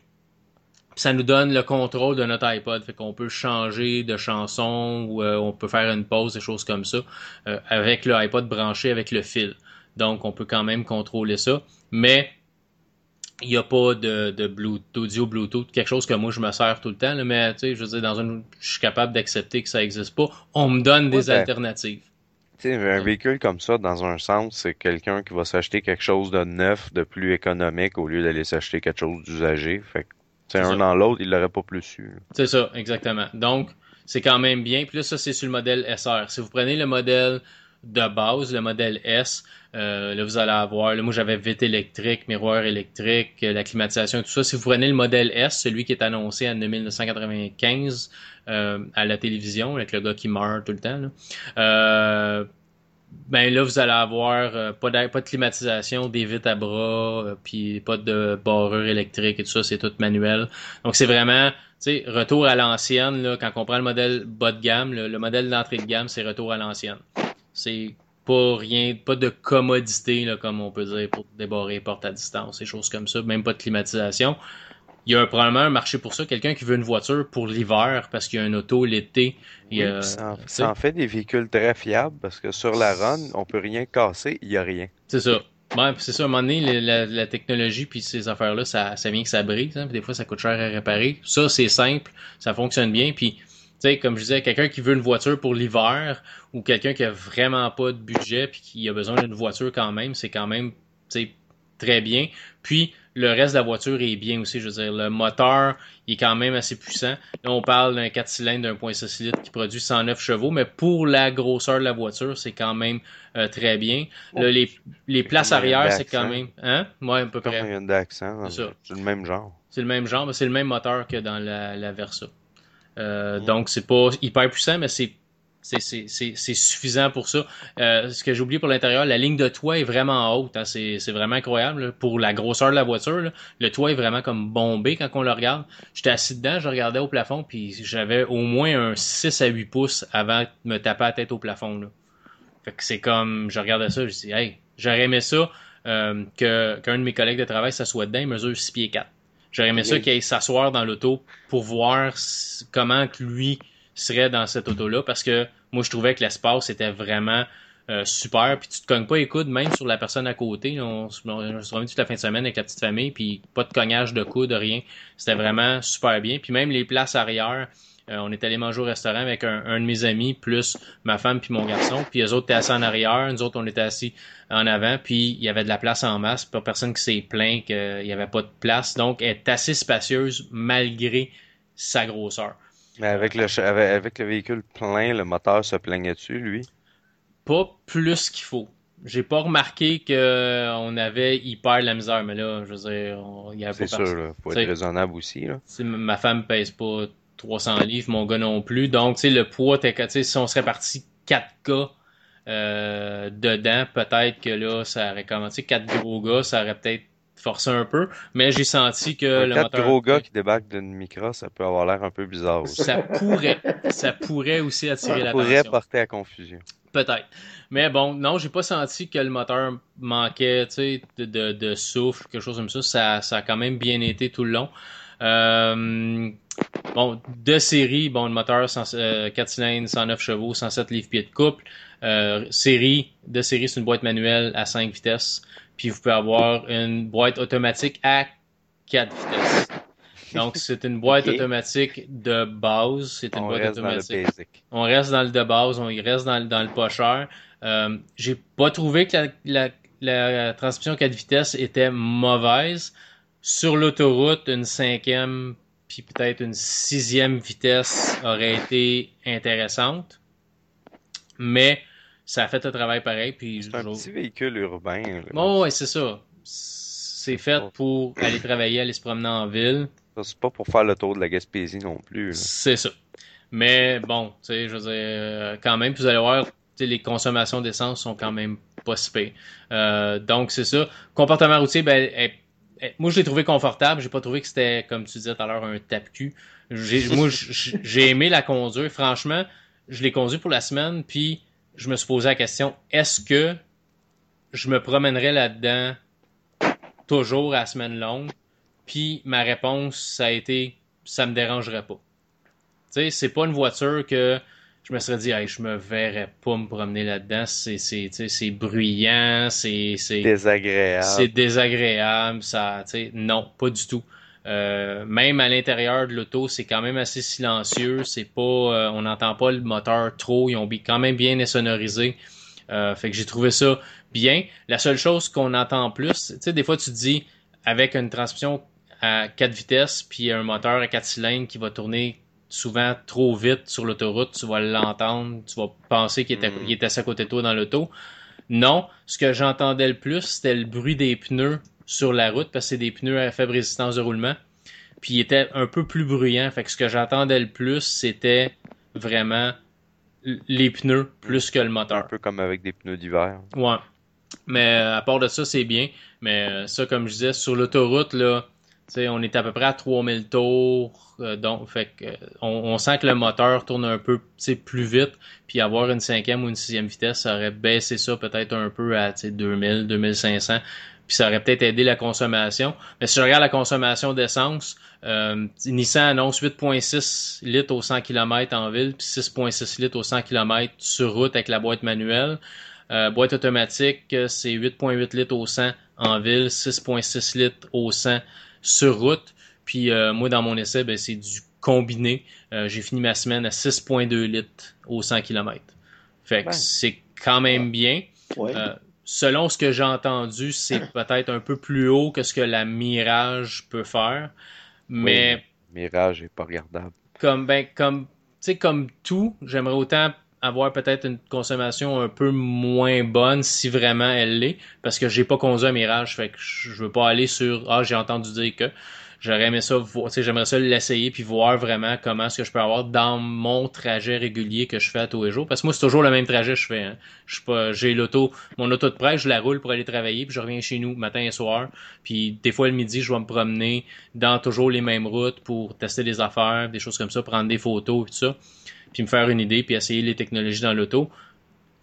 S1: Ça nous donne le contrôle de notre iPod. Fait qu'on peut changer de chanson ou euh, on peut faire une pause, des choses comme ça, euh, avec le iPod branché avec le fil. Donc, on peut quand même contrôler ça. Mais il n'y a pas de, de Bluetooth, audio Bluetooth, quelque chose que moi je me sers tout le temps. là, mais tu sais, je veux dire, dans une, je suis capable d'accepter que ça n'existe pas. On me donne des
S2: Ouais, ben,
S1: alternatives.
S2: Tu sais, un véhicule comme ça, dans un sens, c'est quelqu'un qui va s'acheter quelque chose de neuf, de plus économique, au lieu d'aller s'acheter quelque chose d'usagé. Fait que, un
S1: ça.
S2: dans l'autre, il l'aurait pas plus su.
S1: C'est ça, exactement. Donc, c'est quand même bien. Puis là, ça, c'est sur le modèle SR. Si vous prenez le modèle de base, le modèle S, euh, là, vous allez avoir, là, moi, j'avais vitre électrique, miroir électrique, euh, la climatisation et tout ça. Si vous prenez le modèle S, celui qui est annoncé en 1995 euh, à la télévision, avec le gars qui meurt tout le temps, là, euh, ben là, vous allez avoir euh, pas, pas de climatisation, des vitres à bras, euh, puis pas de barrure électrique et tout ça, c'est tout manuel. Donc c'est vraiment, tu sais, retour à l'ancienne, là, quand on prend le modèle bas de gamme, le modèle d'entrée de gamme, c'est retour à l'ancienne. C'est pas rien, pas de commodité, là, comme on peut dire, pour débarrer porte à distance, des choses comme ça, même pas de climatisation. Il y a probablement un marché pour ça, quelqu'un qui veut une voiture pour l'hiver parce qu'il y a un auto l'été.
S2: ça, en, fait des véhicules très fiables parce que sur la run, on peut rien casser, il y a rien.
S1: C'est ça. Ouais, c'est ça, à un moment donné, la, technologie puis ces affaires-là, ça, ça vient que ça brise. Hein, des fois, ça coûte cher à réparer. Ça, c'est simple, ça fonctionne bien. Puis sais, comme je disais, quelqu'un qui veut une voiture pour l'hiver ou quelqu'un qui a vraiment pas de budget puis qui a besoin d'une voiture quand même, c'est quand même, très bien. Puis, le reste de la voiture est bien aussi. Je veux dire, le moteur il est quand même assez puissant. Là, on parle d'un 4 cylindres d'un 1.6 litres qui produit 109 chevaux, mais pour la grosseur de la voiture, c'est quand même euh, très bien. Là, les, les places arrière, c'est quand même... Hein? Ouais, à peu près.
S2: C'est le même genre.
S1: C'est le même genre, mais c'est le même moteur que dans la, la Versa. Euh, donc, c'est pas hyper puissant, mais c'est c'est suffisant pour ça. Euh, ce que j'ai oublié pour l'intérieur, la ligne de toit est vraiment haute. Hein, c'est vraiment incroyable. Pour la grosseur de la voiture, le toit est vraiment comme bombé quand on le regarde. J'étais assis dedans, je regardais au plafond, puis j'avais au moins un 6 à 8 pouces avant de me taper la tête au plafond. Là. Fait que c'est comme, je regardais ça, je dis, hey, j'aurais aimé ça euh, qu'un de mes collègues de travail s'assoie dedans, il mesure 6 pieds 4. J'aurais aimé ça qu'il aille s'asseoir dans l'auto pour voir comment lui serait dans cette auto-là parce que moi je trouvais que l'espace était vraiment euh, super puis tu te cognes pas les coudes même sur la personne à côté on, se remet toute la fin de semaine avec la petite famille puis pas de cognage de coude rien c'était vraiment super bien puis même les places arrière euh, on est allé manger au restaurant avec un, de mes amis, plus ma femme puis mon garçon. Puis les autres étaient assis en arrière, nous autres on était assis en avant, puis il y avait de la place en masse. Pas personne qui s'est plaint qu'il n'y avait pas de place. Donc elle est assez spacieuse malgré sa grosseur.
S2: Mais avec le, avec le véhicule plein, le moteur se plaignait dessus, lui?
S1: Pas plus qu'il faut. J'ai pas remarqué qu'on avait hyper la misère, mais là, je veux dire, il y a
S2: C'est sûr, là. Faut être raisonnable aussi, là.
S1: Ma femme pèse pas 300 livres, mon gars non plus. Donc, tu sais, le poids, si on serait parti 4 gars euh, dedans, peut-être que là, ça aurait commencé 4 gros gars, ça aurait peut-être forcé un peu, mais j'ai senti que
S2: le 4 gros gars qui débarquent d'une micro, ça peut avoir l'air un peu bizarre aussi.
S1: Ça pourrait, ça pourrait aussi attirer.
S2: Ça pourrait porter à confusion.
S1: Peut-être. Mais bon, non, j'ai pas senti que le moteur manquait, tu sais, de, de, souffle, quelque chose comme ça. ça. Ça a quand même bien été tout le long. Euh, bon, de série, bon, le moteur 4 euh, cylindres, 109 chevaux, 107 livres-pieds de couple. Euh, série, de série, c'est une boîte manuelle à 5 vitesses. Puis vous pouvez avoir une boîte automatique à 4 vitesses. Donc, c'est une boîte automatique de base. C'est une
S2: on
S1: boîte
S2: reste
S1: automatique.
S2: Dans le
S1: on reste dans le de base, on reste dans, dans le pas cher. Euh, J'ai pas trouvé que la, la, la transmission 4 vitesses était mauvaise. Sur l'autoroute, une cinquième puis peut-être une sixième vitesse aurait été intéressante. Mais ça a fait le travail pareil. Puis
S2: c'est un petit véhicule urbain.
S1: Oh, ouais, c'est ça. C'est fait pour aller travailler, aller se promener en ville.
S2: C'est pas pour faire le tour de la Gaspésie non plus.
S1: C'est ça. Mais bon, tu sais, je veux dire, euh, quand même, vous allez voir, les consommations d'essence sont quand même pas si euh, donc, c'est ça. Comportement routier, ben, eh, moi, je l'ai trouvé confortable. J'ai pas trouvé que c'était, comme tu disais tout à l'heure, un tape-cul. Moi, j'ai aimé la conduire. Franchement, je l'ai conduit pour la semaine, puis je me suis posé la question, est-ce que je me promènerais là-dedans toujours à la semaine longue? Puis ma réponse, ça a été, ça me dérangerait pas. Tu sais, c'est pas une voiture que je me serais dit, hey, je me verrais pas me promener là-dedans. C'est, c'est, c'est bruyant, c'est, c'est
S2: désagréable.
S1: C'est désagréable, ça, tu sais, non, pas du tout. Euh, même à l'intérieur de l'auto, c'est quand même assez silencieux. C'est pas, euh, on n'entend pas le moteur trop. Ils ont quand même bien sonorisé. Euh, fait que j'ai trouvé ça bien. La seule chose qu'on entend plus, tu sais, des fois tu te dis avec une transmission à 4 vitesses puis un moteur à 4 cylindres qui va tourner souvent trop vite sur l'autoroute, tu vas l'entendre, tu vas penser qu'il était, mm. était à côté de toi dans l'auto. Non, ce que j'entendais le plus, c'était le bruit des pneus sur la route, parce que c'est des pneus à faible résistance de roulement. Puis il était un peu plus bruyant. Fait que ce que j'entendais le plus, c'était vraiment les pneus plus que le moteur. Un
S2: peu comme avec des pneus d'hiver.
S1: Ouais. Mais euh, à part de ça, c'est bien. Mais euh, ça, comme je disais, sur l'autoroute, là, on est à peu près à 3000 tours. Euh, donc, fait que, on, sent que le moteur tourne un peu plus vite. Puis avoir une cinquième ou une sixième vitesse, ça aurait baissé ça peut-être un peu à 2000, 2500. Puis ça aurait peut-être aidé la consommation. Mais si je regarde la consommation d'essence, euh, Nissan annonce 8.6 litres au 100 km en ville, puis 6.6 litres au 100 km sur route avec la boîte manuelle. Euh, boîte automatique, c'est 8.8 litres au 100 en ville, 6.6 litres au 100 sur route. Puis euh, moi, dans mon essai, ben, c'est du combiné. Euh, j'ai fini ma semaine à 6.2 litres au 100 km. Fait que c'est quand même bien. Selon ce que j'ai entendu, c'est peut-être un peu plus haut que ce que la Mirage peut faire. Mais.
S2: Mirage est pas regardable.
S1: Comme, ben, comme, comme tout, j'aimerais autant avoir peut-être une consommation un peu moins bonne si vraiment elle l'est, parce que j'ai pas conduit un Mirage, fait que je veux pas aller sur ah j'ai entendu dire que j'aurais aimé ça j'aimerais ça l'essayer puis voir vraiment comment est-ce que je peux avoir dans mon trajet régulier que je fais à tous les jours parce que moi c'est toujours le même trajet que je fais hein. je pas j'ai l'auto mon auto de presse je la roule pour aller travailler puis je reviens chez nous matin et soir puis des fois le midi je vais me promener dans toujours les mêmes routes pour tester des affaires des choses comme ça prendre des photos et tout ça puis me faire une idée, puis essayer les technologies dans l'auto.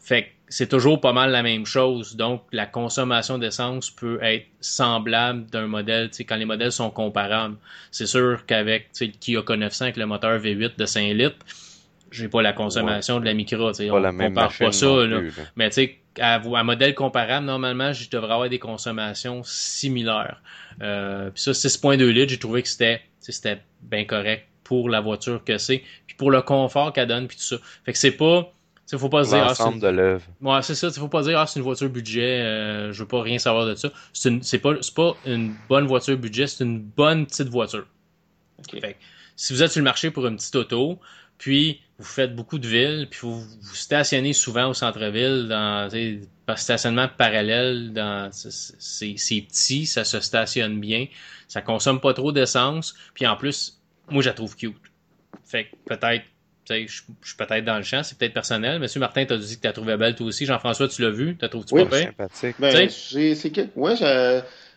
S1: Fait que c'est toujours pas mal la même chose. Donc, la consommation d'essence peut être semblable d'un modèle, tu sais, quand les modèles sont comparables. C'est sûr qu'avec, tu sais, le Kia K900 avec le moteur V8 de 5 litres, j'ai pas la consommation de la Micra, tu sais. On, on parle pas ça, là. Mais tu sais, à, modèle comparable, normalement, je devrais avoir des consommations similaires. Euh, puis ça, 6.2 litres, j'ai trouvé que c'était, c'était bien correct pour la voiture que c'est, puis pour le confort qu'elle donne, puis tout ça. Fait que c'est pas, il faut pas se dire
S2: ah, c'est une... de l'œuvre.
S1: Ouais, c'est ça, il faut pas dire ah c'est une voiture budget, euh, je veux pas rien savoir de ça. C'est une... pas c'est pas une bonne voiture budget, c'est une bonne petite voiture. Fait que, si vous êtes sur le marché pour une petite auto, puis vous faites beaucoup de villes, puis vous vous stationnez souvent au centre-ville dans par stationnement parallèle dans c'est petit, ça se stationne bien, ça consomme pas trop d'essence, puis en plus moi, je la trouve cute. Fait que peut-être, je suis peut-être dans le champ, c'est peut-être personnel. Monsieur Martin, t'as dit que tu la trouvais belle toi aussi. Jean-François, tu l'as vu? T'as trouvé-tu
S3: oui, pas sympathique. Ben, c'est que, ouais,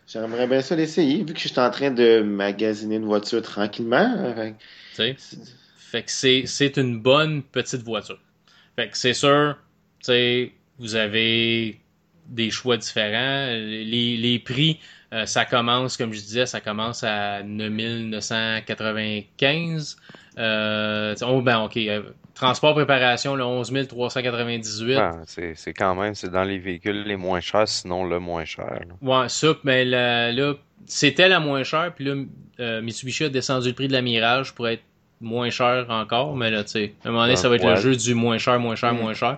S3: j'aimerais bien ça l'essayer, vu que je suis en train de magasiner une voiture tranquillement.
S1: Fait, fait que c'est une bonne petite voiture. Fait que c'est sûr, tu vous avez des choix différents. Les, les prix euh, ça commence, comme je disais, ça commence à 9995. Euh, oh, ben, OK. Euh, transport préparation, le 11 398.
S2: c'est quand même, c'est dans les véhicules les moins chers, sinon le moins cher.
S1: Ouais, ça, mais là, c'était la moins chère, puis là, euh, Mitsubishi a descendu le prix de la Mirage pour être moins cher encore, mais là, tu sais, à un moment donné, ça va être le jeu du moins cher, moins cher, mm. moins cher.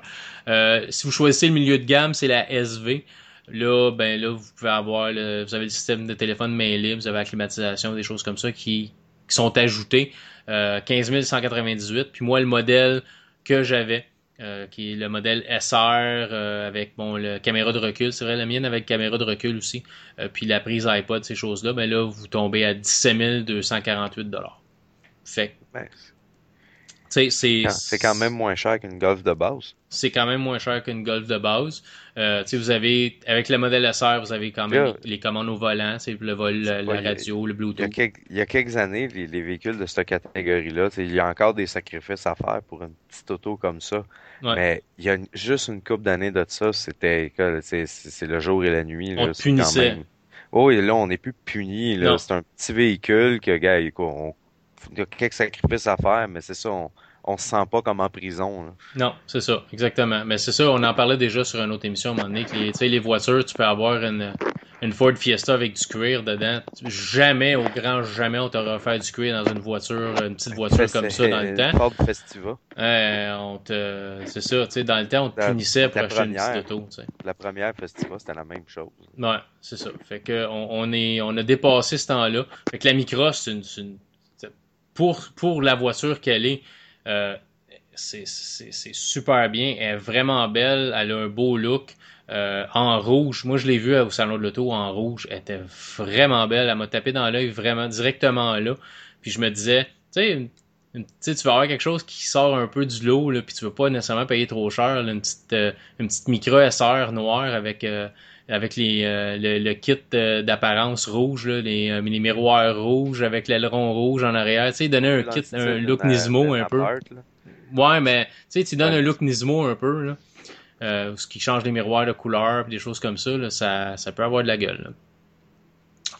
S1: si vous choisissez le milieu de gamme, c'est la SV. Là, ben là, vous pouvez avoir le, vous avez le système de téléphone main libre, vous avez la climatisation, des choses comme ça qui, qui sont ajoutées. Euh, 15 198. Puis moi, le modèle que j'avais, euh, qui est le modèle SR euh, avec bon le caméra de recul, c'est vrai la mienne avec caméra de recul aussi, euh, puis la prise iPod, ces choses-là, ben là, vous tombez à 17 248 dollars. Fait
S2: c'est quand même moins cher qu'une Golf de base.
S1: C'est quand même moins cher qu'une Golf de base. Euh, vous avez avec le modèle SR, vous avez quand même les, commandes au volant, le vol, la, radio, le Bluetooth.
S2: Il y, a quelques, années, les, véhicules de cette catégorie-là, il y a encore des sacrifices à faire pour une petite auto comme ça. Mais il y a juste une couple d'années de ça, c'était c'est le jour et la nuit.
S1: On punissait.
S2: Oh, et là, on n'est plus puni. C'est un petit véhicule que, gars, il y a quelques sacrifices à faire, mais c'est ça, on, on se sent pas comme en prison.
S1: Non, c'est ça, exactement. Mais c'est ça, on en parlait déjà sur une autre émission à un moment donné, que les, les voitures, tu peux avoir une, une Ford Fiesta avec du cuir dedans. Jamais, au grand jamais, on t'aurait offert du cuir dans une voiture, une petite voiture comme ça dans le temps.
S2: Ford Festiva.
S1: on te, c'est ça, tu sais, dans le temps, on te punissait pour acheter une petite auto.
S2: La première Festiva, c'était la même chose.
S1: Ouais, c'est ça. Fait que on, on, est, on a dépassé ce temps-là. Fait que la Micros, c'est une, une pour, pour la voiture qu'elle est, euh, c'est super bien. Elle est vraiment belle. Elle a un beau look. Euh, en rouge. Moi, je l'ai vue au salon de l'auto en rouge. Elle était vraiment belle. Elle m'a tapé dans l'œil vraiment directement là. Puis je me disais, tu sais, tu vas avoir quelque chose qui sort un peu du lot, là, puis tu veux pas nécessairement payer trop cher, une petite euh, une petite micro SR noire avec euh, avec les euh, le, kit d'apparence rouge, là, les, les, miroirs rouges avec l'aileron rouge en arrière, tu sais, donner un kit, un look Nismo un peu. ouais, mais tu sais, tu donnes un look Nismo un peu là, ce qui change les miroirs de couleur, des choses comme ça, là, ça ça peut avoir de la gueule.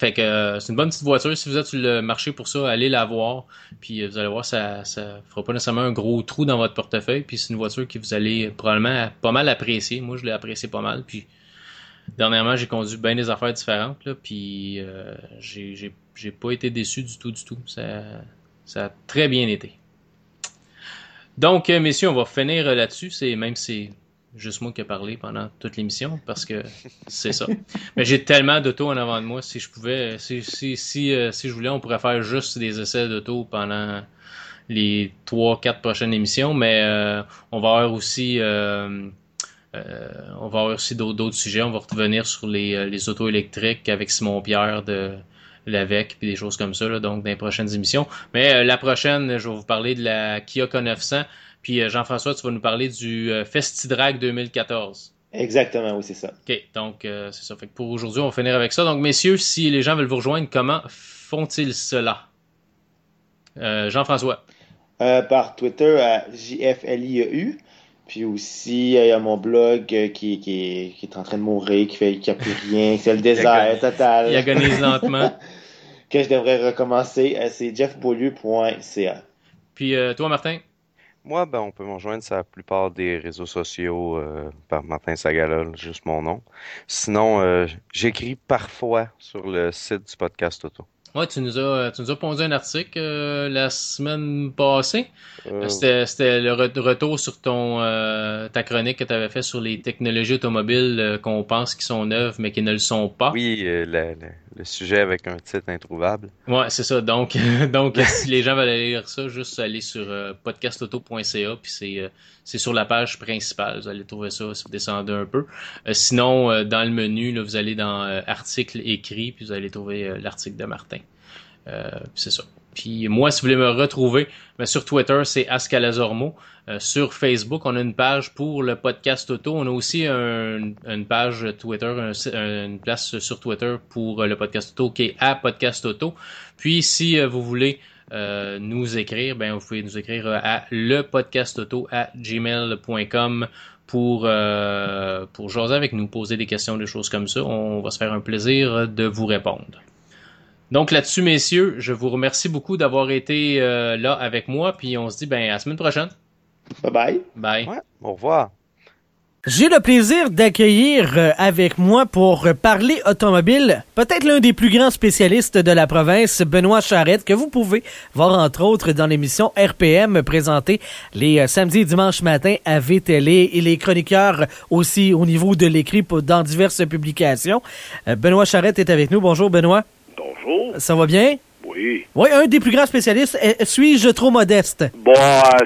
S1: Fait que euh, c'est une bonne petite voiture. Si vous êtes sur le marché pour ça, allez la voir. Puis euh, vous allez voir, ça ça fera pas nécessairement un gros trou dans votre portefeuille. Puis c'est une voiture que vous allez probablement pas mal apprécier. Moi, je l'ai apprécié pas mal. Puis dernièrement, j'ai conduit bien des affaires différentes. Là, puis euh, j'ai pas été déçu du tout, du tout. Ça, ça a très bien été. Donc, messieurs, on va finir là-dessus. C'est même c'est juste moi qui ai parlé pendant toute l'émission parce que c'est ça. Mais j'ai tellement d'auto en avant de moi. Si je pouvais, si, si, si, euh, si je voulais, on pourrait faire juste des essais d'auto pendant les trois, quatre prochaines émissions. Mais euh, on va avoir aussi, euh, on va avoir aussi d'autres sujets. On va revenir sur les, les autos électriques avec Simon Pierre de l'AVEC puis des choses comme ça. donc dans les prochaines émissions. Mais la prochaine, je vais vous parler de la Kia 900 puis euh, Jean-François, tu vas nous parler du euh, Festidrag 2014.
S3: Exactement, oui, c'est ça.
S1: OK, donc euh, c'est ça. Fait que pour aujourd'hui, on va finir avec ça. Donc, messieurs, si les gens veulent vous rejoindre, comment font-ils cela? Jean-François.
S3: par Twitter à JFLIEU. Puis aussi, il y a mon blog qui, qui, est en train de mourir, qui fait a plus rien, c'est le désert total.
S1: Il agonise lentement.
S3: que je devrais recommencer, c'est jeffbeaulieu.ca.
S1: Puis toi, Martin?
S2: Moi, ben, on peut me rejoindre sur la plupart des réseaux sociaux euh, par Martin Sagala, juste mon nom. Sinon, euh, j'écris parfois sur le site du podcast Auto.
S1: Ouais, tu nous as, tu nous as pondu un article euh, la semaine passée. Euh, c'était le retour sur ton euh, ta chronique que tu avais fait sur les technologies automobiles qu'on pense qui sont neuves mais qui ne le sont pas.
S2: Oui, le, le, sujet avec un titre introuvable.
S1: Ouais, c'est ça. Donc, donc si les gens veulent aller lire ça, juste aller sur podcastauto.ca puis c'est c'est sur la page principale. Vous allez trouver ça si vous descendez un peu. sinon, dans le menu, là, vous allez dans articles écrits puis vous allez trouver l'article de Martin. Euh, c'est ça. Puis moi, si vous voulez me retrouver, ben, sur Twitter, c'est Ascalazormo. Euh, sur Facebook, on a une page pour le podcast auto. On a aussi une page Twitter, une place sur Twitter pour le podcast auto qui est à podcast auto. Puis si euh, vous voulez nous écrire, ben vous pouvez nous écrire à lepodcastauto à gmail.com pour pour jaser avec nous, poser des questions, des choses comme ça. On va se faire un plaisir de vous répondre. Donc là-dessus, messieurs, je vous remercie beaucoup d'avoir été euh, là avec moi, puis on se dit ben à la semaine prochaine.
S3: Bye bye.
S1: Bye.
S2: au revoir.
S4: J'ai le plaisir d'accueillir euh, avec moi pour parler automobile peut-être l'un des plus grands spécialistes de la province, Benoît Charrette, que vous pouvez voir entre autres dans l'émission RPM présentée les euh, samedis et dimanches matin à VTL et les chroniqueurs aussi au niveau de l'écrit dans diverses publications. Benoît Charrette est avec nous. Bonjour Benoît. Ça va bien?
S5: Oui.
S4: Oui, un des plus grands spécialistes. Suis-je trop modeste?
S5: Bon,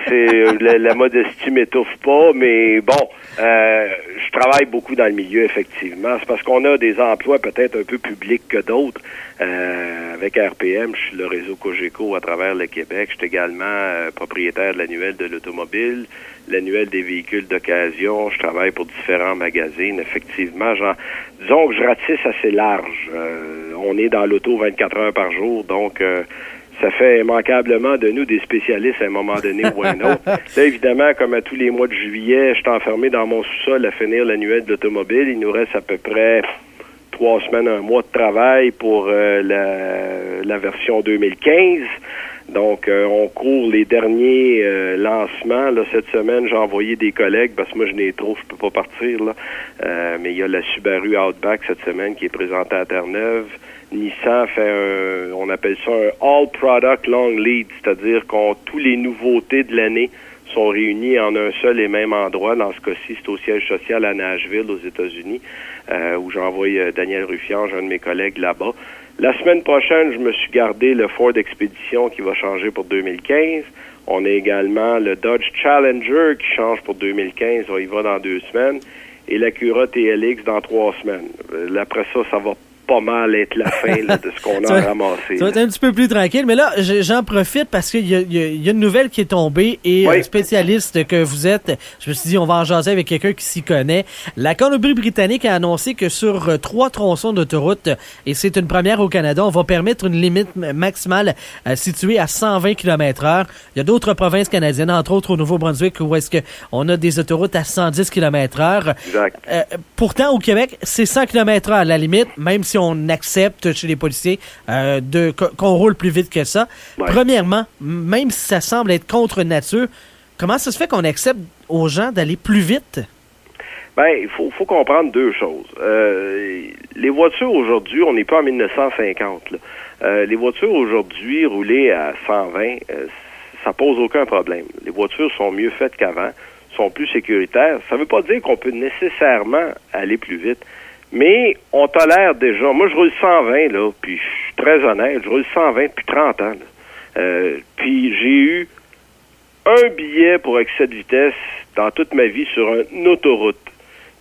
S5: c'est euh, la, modestie m'étouffe pas, mais bon, euh, je travaille beaucoup dans le milieu, effectivement. C'est parce qu'on a des emplois peut-être un peu publics que d'autres. Euh, avec RPM, je suis le réseau Cogeco à travers le Québec. Je suis également propriétaire de l'annuel de l'automobile, l'annuel des véhicules d'occasion. Je travaille pour différents magazines. Effectivement, genre, disons que je ratisse assez large. on est dans l'auto 24 heures par jour, donc ça fait immanquablement de nous des spécialistes à un moment donné ou à un autre. Là, évidemment, comme à tous les mois de juillet, je suis enfermé dans mon sous-sol à finir l'annuel de l'automobile. Il nous reste à peu près trois semaines, un mois de travail pour euh, la, la, version 2015. Donc, euh, on court les derniers euh, lancements. Là, cette semaine, j'ai envoyé des collègues parce que moi, je n'ai trop, je peux pas partir. Là. mais il y a la Subaru Outback cette semaine qui est présentée à Terre-Neuve. Nissan fait un, on appelle ça un All Product Long Lead, c'est-à-dire qu'on tous les nouveautés de l'année sont réunies en un seul et même endroit. Dans ce cas-ci, c'est au siège social à Nashville, aux États-Unis, euh, où j'envoie euh, Daniel Ruffiange, un de mes collègues là-bas. La semaine prochaine, je me suis gardé le Ford Expedition qui va changer pour 2015. On a également le Dodge Challenger qui change pour 2015. On y va dans deux semaines. Et l'Acura TLX dans trois semaines. Euh, après ça, ça va pas mal être la fin de ce qu'on a ramassé.
S4: Ça va être un petit peu plus tranquille, mais là, j'en profite parce qu'il y, y, a une nouvelle qui est tombée et un spécialiste que vous êtes, je me suis dit, on va en jaser avec quelqu'un qui s'y connaît. La Colombie-Britannique a annoncé que sur euh, trois tronçons d'autoroute, et c'est une première au Canada, on va permettre une limite maximale euh, située à 120 km heure. Il y a d'autres provinces canadiennes, entre autres au Nouveau-Brunswick, où est-ce qu'on a des autoroutes à 110 km heure.
S5: Exact.
S4: Euh, pourtant, au Québec, c'est 100 km heure à la limite, même si on accepte chez les policiers euh, de qu'on roule plus vite que ça. Premièrement, même si ça semble être contre nature, comment ça se fait qu'on accepte aux gens d'aller plus vite?
S5: Ben, il faut, faut, comprendre deux choses. Euh, les voitures aujourd'hui, on n'est pas en 1950. Euh, les voitures aujourd'hui, rouler à 120, euh, ça pose aucun problème. Les voitures sont mieux faites qu'avant, sont plus sécuritaires. Ça ne veut pas dire qu'on peut nécessairement aller plus vite. Mais on tolère déjà. Moi, je roule 120, là, puis je suis très honnête, je roule 120 depuis 30 ans. Euh, puis j'ai eu un billet pour excès de vitesse dans toute ma vie sur une autoroute.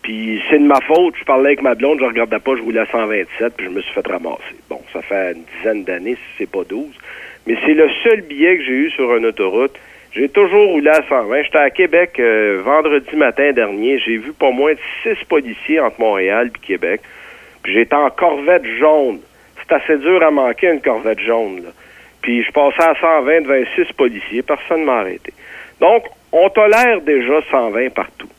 S5: Puis c'est de ma faute. Je parlais avec ma blonde, je regardais pas, je roulais à 127, puis je me suis fait ramasser. Bon, ça fait une dizaine d'années, si c'est pas 12. Mais c'est le seul billet que j'ai eu sur une autoroute. J'ai toujours roulé à 120. J'étais à Québec euh, vendredi matin dernier. J'ai vu pas moins de six policiers entre Montréal et Québec. Puis j'étais en corvette jaune. C'est assez dur à manquer une corvette jaune. Là. Puis je passais à 120 devant six policiers. Personne ne m'a arrêté. Donc, on tolère déjà 120 partout.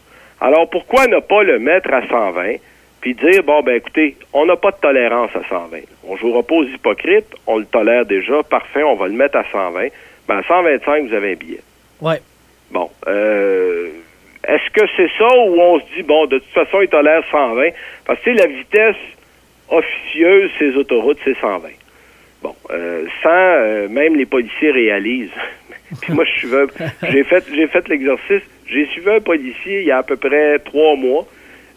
S5: Alors pourquoi ne pas le mettre à 120 puis dire, bon, ben écoutez, on n'a pas de tolérance à 120. On jouera pas aux hypocrites, on le tolère déjà, parfait, on va le mettre à 120. Ben, à 125, vous avez un billet.
S4: Ouais.
S5: Bon. Euh, est-ce que c'est ça ou on se dit, bon, de toute façon, il tolère 120? Parce que, la vitesse officieuse, ces autoroutes, c'est 120. Bon. Euh, sans, euh, même les policiers réalisent. Puis moi, je suis j'ai fait, j'ai fait l'exercice. J'ai suivi un policier il y a à peu près trois mois.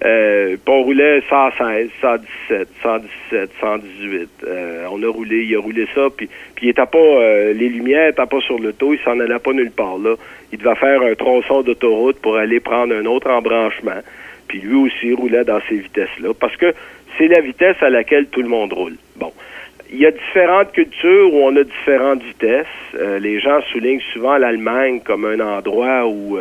S5: Euh, on roulait 116, 117, 117, 118. Euh, on a roulé, il a roulé ça, puis, puis il était pas, euh, les lumières étaient pas sur le taux, il s'en allait pas nulle part là. Il devait faire un tronçon d'autoroute pour aller prendre un autre embranchement. Puis lui aussi roulait dans ces vitesses-là, parce que c'est la vitesse à laquelle tout le monde roule. Bon. Il y a différentes cultures où on a différentes vitesses. Euh, les gens soulignent souvent l'Allemagne comme un endroit où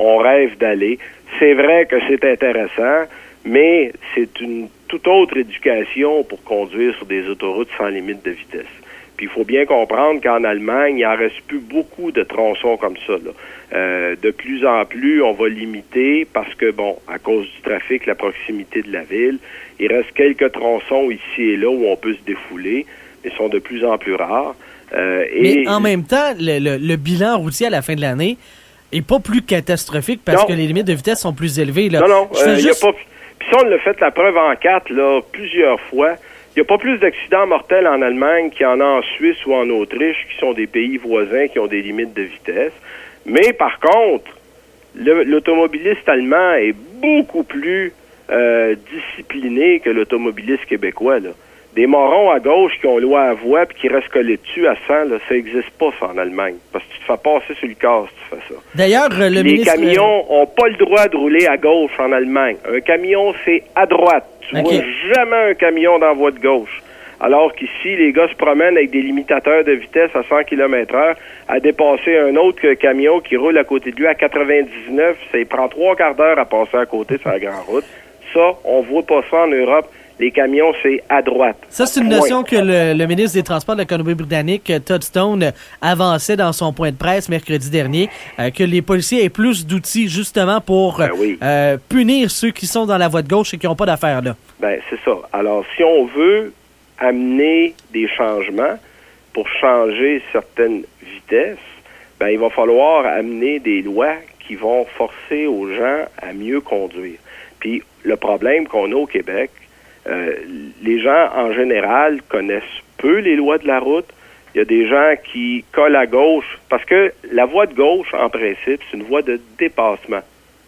S5: on rêve d'aller. C'est vrai que c'est intéressant, mais c'est une toute autre éducation pour conduire sur des autoroutes sans limite de vitesse. Puis il faut bien comprendre qu'en Allemagne, il en reste plus beaucoup de tronçons comme ça. Euh, de plus en plus, on va limiter parce que, bon, à cause du trafic, la proximité de la ville, il reste quelques tronçons ici et là où on peut se défouler, mais sont de plus en plus rares.
S4: Euh, mais en même temps, le bilan routier à la fin de l'année, et pas plus catastrophique parce que les limites de vitesse sont plus élevées. Là.
S5: Non, non. Euh, y a pas... Puis ça, on l'a fait la preuve en quatre, là, plusieurs fois. Il n'y a pas plus d'accidents mortels en Allemagne qu'il y en a en Suisse ou en Autriche, qui sont des pays voisins qui ont des limites de vitesse. Mais par contre, l'automobiliste allemand est beaucoup plus euh, discipliné que l'automobiliste québécois. Là des morons à gauche qui ont loi à voix puis qui restent collés dessus à 100, là, ça n'existe pas ça en Allemagne. Parce que tu te fais passer sur le corps si tu fais ça.
S4: D'ailleurs, le
S5: Les
S4: ministre...
S5: camions ont pas le droit de rouler à gauche en Allemagne. Un camion, c'est à droite. Tu vois jamais un camion dans la voie de gauche. Alors qu'ici, les gars se promènent avec des limitateurs de vitesse à 100 km heure à dépasser un autre camion qui roule à côté de lui à 99. Ça prend trois quarts d'heure à passer à côté sur la grande route. Ça, on voit pas ça en Europe les camions, c'est à droite.
S4: Ça, c'est une notion que le, ministre des Transports de la Colombie-Britannique, Todd Stone, avançait dans son point de presse mercredi dernier, euh, que les policiers aient plus d'outils justement pour ben euh, punir ceux qui sont dans la voie de gauche et qui n'ont pas d'affaires là.
S5: Ben, c'est ça. Alors, si on veut amener des changements pour changer certaines vitesses, ben, il va falloir amener des lois qui vont forcer aux gens à mieux conduire. Puis le problème qu'on a au Québec, euh, les gens, en général, connaissent peu les lois de la route. Il y a des gens qui collent à gauche parce que la voie de gauche, en principe, c'est une voie de dépassement.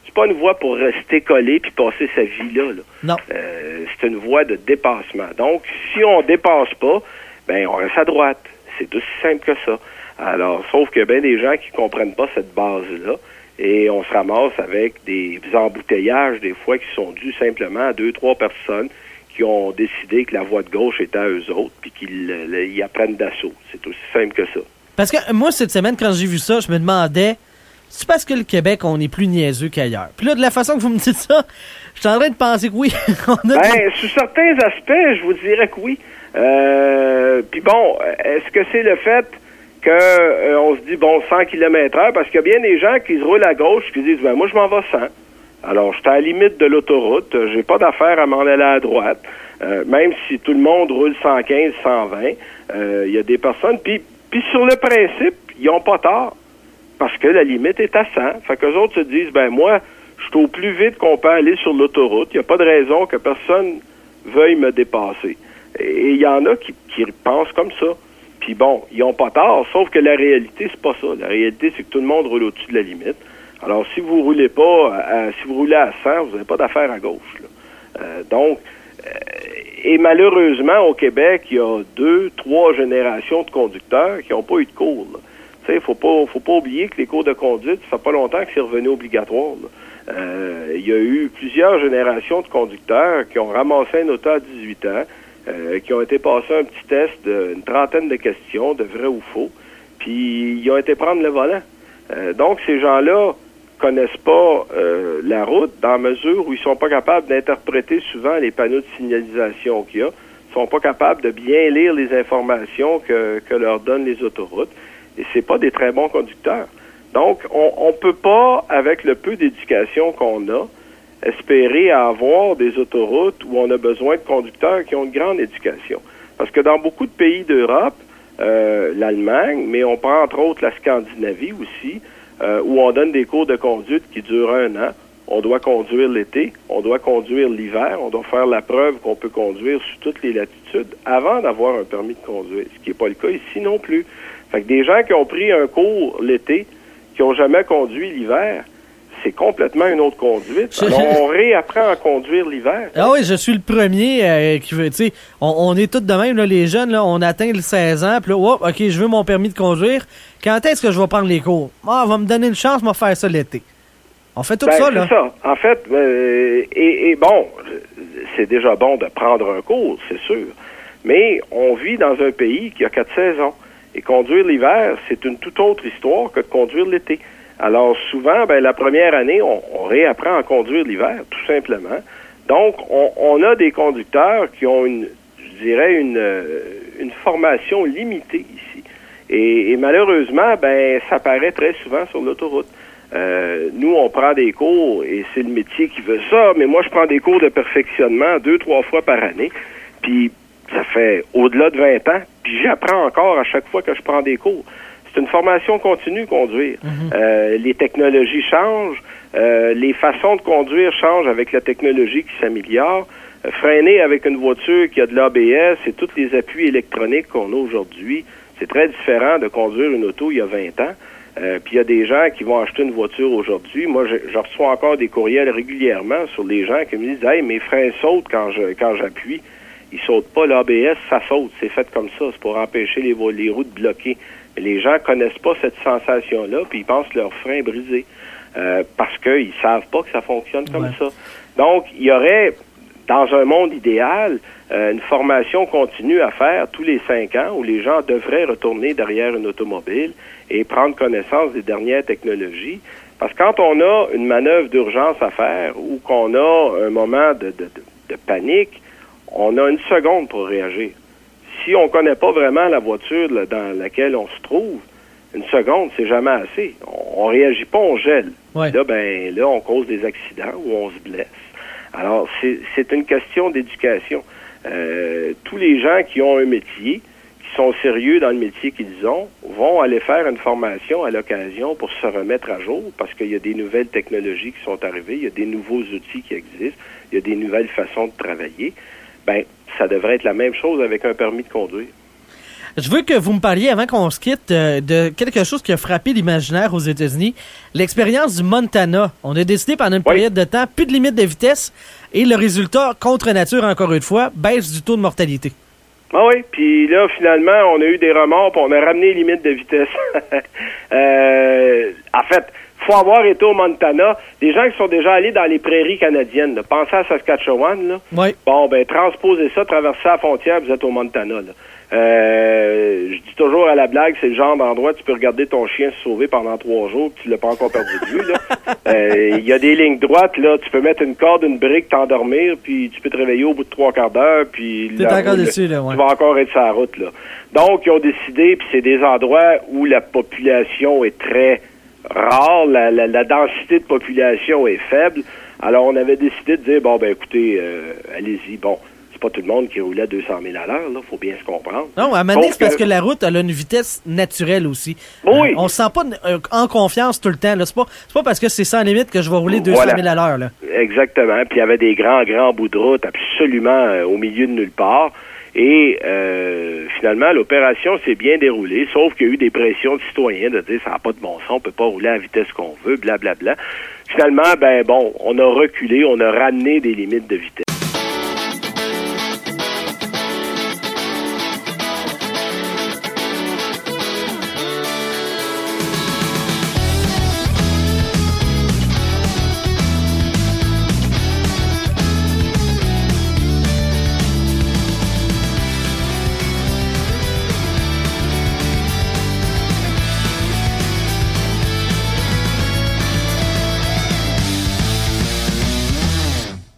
S5: C'est pas une voie pour rester collé puis passer sa vie là.
S4: Non.
S5: Euh, c'est une voie de dépassement. Donc, si on dépasse pas, ben on reste à droite. C'est aussi simple que ça. Alors, sauf que ben des gens qui comprennent pas cette base-là, et on se ramasse avec des embouteillages des fois qui sont dus simplement à deux, trois personnes qui ont décidé que la voie de gauche était à eux autres, puis qu'ils y apprennent d'assaut. C'est aussi simple que ça.
S4: Parce que moi, cette semaine, quand j'ai vu ça, je me demandais, c'est parce que le Québec, on est plus niaiseux qu'ailleurs? Puis là, de la façon que vous me dites ça, je suis en train de penser que oui.
S5: ben, sous certains aspects, je vous dirais que oui. Euh, puis bon, est-ce que c'est le fait que euh, on se dit bon 100 km heure parce qu'il y a bien des gens qui se roulent à gauche qui disent ben moi je m'en vais 100. Alors j'étais à la limite de l'autoroute, j'ai pas d'affaire à m'en aller à droite. Euh, même si tout le monde roule 115, 120, il y a des personnes puis sur le principe, ils ont pas tort parce que la limite est à 100. Fait que les autres se disent ben moi je suis au plus vite qu'on peut aller sur l'autoroute, il n'y a pas de raison que personne veuille me dépasser. Et il y en a qui, qui pensent comme ça. Puis bon, ils n'ont pas tort, sauf que la réalité, c'est pas ça. La réalité, c'est que tout le monde roule au-dessus de la limite. Alors, si vous roulez pas, si vous roulez à 100, vous n'avez pas d'affaire à gauche. Euh, donc, euh, et malheureusement, au Québec, il y a deux, trois générations de conducteurs qui n'ont pas eu de cours. Tu sais, faut pas, faut pas oublier que les cours de conduite, ça fait pas longtemps que c'est revenu obligatoire. Euh, il y a eu plusieurs générations de conducteurs qui ont ramassé un auto à 18 ans, euh, qui ont été passés un petit test d'une trentaine de questions, de vrai ou faux, puis ils ont été prendre le volant. Euh, donc, ces gens-là connaissent pas euh, la route dans la mesure où ils sont pas capables d'interpréter souvent les panneaux de signalisation qu'il y a, sont pas capables de bien lire les informations que, que leur donnent les autoroutes, et c'est pas des très bons conducteurs. Donc, on ne peut pas, avec le peu d'éducation qu'on a, espérer avoir des autoroutes où on a besoin de conducteurs qui ont une grande éducation. Parce que dans beaucoup de pays d'Europe, euh, l'Allemagne, mais on prend entre autres la Scandinavie aussi, où on donne des cours de conduite qui durent un an. On doit conduire l'été, on doit conduire l'hiver, on doit faire la preuve qu'on peut conduire sur toutes les latitudes avant d'avoir un permis de conduire, ce qui n'est pas le cas ici non plus. Fait que des gens qui ont pris un cours l'été, qui n'ont jamais conduit l'hiver, c'est complètement une autre conduite. on réapprend à conduire l'hiver.
S4: Ah oui, je suis le premier euh, qui veut, tu sais, on, est tous de même, là, les jeunes, là, on atteint le 16 ans, puis là, oh, OK, je veux mon permis de conduire. Quand est-ce que je vais prendre les cours? Ah, on va me donner une chance, de faire ça l'été. On fait tout
S5: ben,
S4: ça, là.
S5: Ça. En fait, euh, et, et bon, c'est déjà bon de prendre un cours, c'est sûr. Mais on vit dans un pays qui a quatre saisons. Et conduire l'hiver, c'est une toute autre histoire que de conduire l'été. Alors souvent, ben, la première année, on, réapprend à conduire l'hiver, tout simplement. Donc, on, a des conducteurs qui ont une, je dirais, une, euh, une formation limitée ici. Et, malheureusement, ben, ça paraît très souvent sur l'autoroute. Euh, nous, on prend des cours et c'est le métier qui veut ça, mais moi, je prends des cours de perfectionnement deux, trois fois par année. Puis, ça fait au-delà de 20 ans, puis j'apprends encore à chaque fois que je prends des cours c'est une formation continue conduire. Mhm. Euh, les technologies changent, euh, les façons de conduire changent avec la technologie qui s'améliore. Euh, freiner avec une voiture qui a de l'ABS et tous les appuis électroniques qu'on a aujourd'hui, c'est très différent de conduire une auto il y a 20 ans. puis il y a des gens qui vont acheter une voiture aujourd'hui. Moi, je, reçois encore des courriels régulièrement sur des gens qui me disent Hey, mes freins sautent quand je quand j'appuie. Ils sautent pas l'ABS, ça saute. C'est fait comme ça. C'est pour empêcher les, les routes bloquées les gens connaissent pas cette sensation-là, puis ils pensent leur frein est brisé euh, parce qu'ils savent pas que ça fonctionne comme ça. Donc, il y aurait, dans un monde idéal, euh, une formation continue à faire tous les cinq ans où les gens devraient retourner derrière une automobile et prendre connaissance des dernières technologies. Parce que quand on a une manœuvre d'urgence à faire ou qu'on a un moment de, de, de panique, on a une seconde pour réagir si on ne connaît pas vraiment la voiture dans laquelle on se trouve, une seconde, c'est jamais assez. On, ne réagit pas, on gèle. Là, ben, là, on cause des accidents ou on se blesse. Alors, c'est une question d'éducation. Euh, tous les gens qui ont un métier, qui sont sérieux dans le métier qu'ils ont, vont aller faire une formation à l'occasion pour se remettre à jour parce qu'il y a des nouvelles technologies qui sont arrivées, il y a des nouveaux outils qui existent, il y a des nouvelles façons de travailler. Ben, ça devrait être la même chose avec un permis de conduire.
S4: Je veux que vous me parliez, avant qu'on se quitte, euh, de quelque chose qui a frappé l'imaginaire aux États-Unis, l'expérience du Montana. On a décidé pendant une période de temps, plus de limite de vitesse, et le résultat, contre nature encore une fois, baisse du taux de mortalité.
S5: Ah oui, puis là, finalement, on a eu des remords, puis on a ramené les limites de vitesse. euh, en fait, faut avoir été au Montana. Des gens qui sont déjà allés dans les prairies canadiennes, là, pensez à Saskatchewan, là.
S4: Oui.
S5: Bon, ben, transposez ça, traversez la frontière, vous êtes au Montana, là. Euh, je dis toujours à la blague, c'est le genre d'endroit où tu peux regarder ton chien se sauver pendant trois jours, puis tu l'as pas encore perdu de vue. Euh, Il y a des lignes droites, là. Tu peux mettre une corde, une brique, t'endormir, puis tu peux te réveiller au bout de trois quarts d'heure, puis
S4: encore
S5: le-
S4: dessus, là, ouais.
S5: tu vas encore être sur la route, là. Donc, ils ont décidé, puis c'est des endroits où la population est très rare, la, la, la densité de population est faible. Alors, on avait décidé de dire, bon, ben écoutez, euh, allez-y. Bon, c'est pas tout le monde qui roulait à 200 000 à l'heure, là, faut bien se comprendre.
S4: Non, à
S5: Donc,
S4: c'est parce
S5: euh,
S4: que la route, elle a une vitesse naturelle aussi.
S5: Oui.
S4: Euh, on se sent pas euh, en confiance tout le temps. là. C'est pas, c'est pas parce que c'est sans limite que je vais rouler 200
S5: Voilà.
S4: 000 à l'heure. là.
S5: Exactement. Puis il y avait des grands, grands bouts de route absolument euh, au milieu de nulle part. Et euh, finalement, l'opération s'est bien déroulée, sauf qu'il y a eu des pressions de citoyens de dire ça n'a pas de bon sens, on peut pas rouler à la vitesse qu'on veut, blablabla. Finalement, ben bon, on a reculé, on a ramené des limites de vitesse.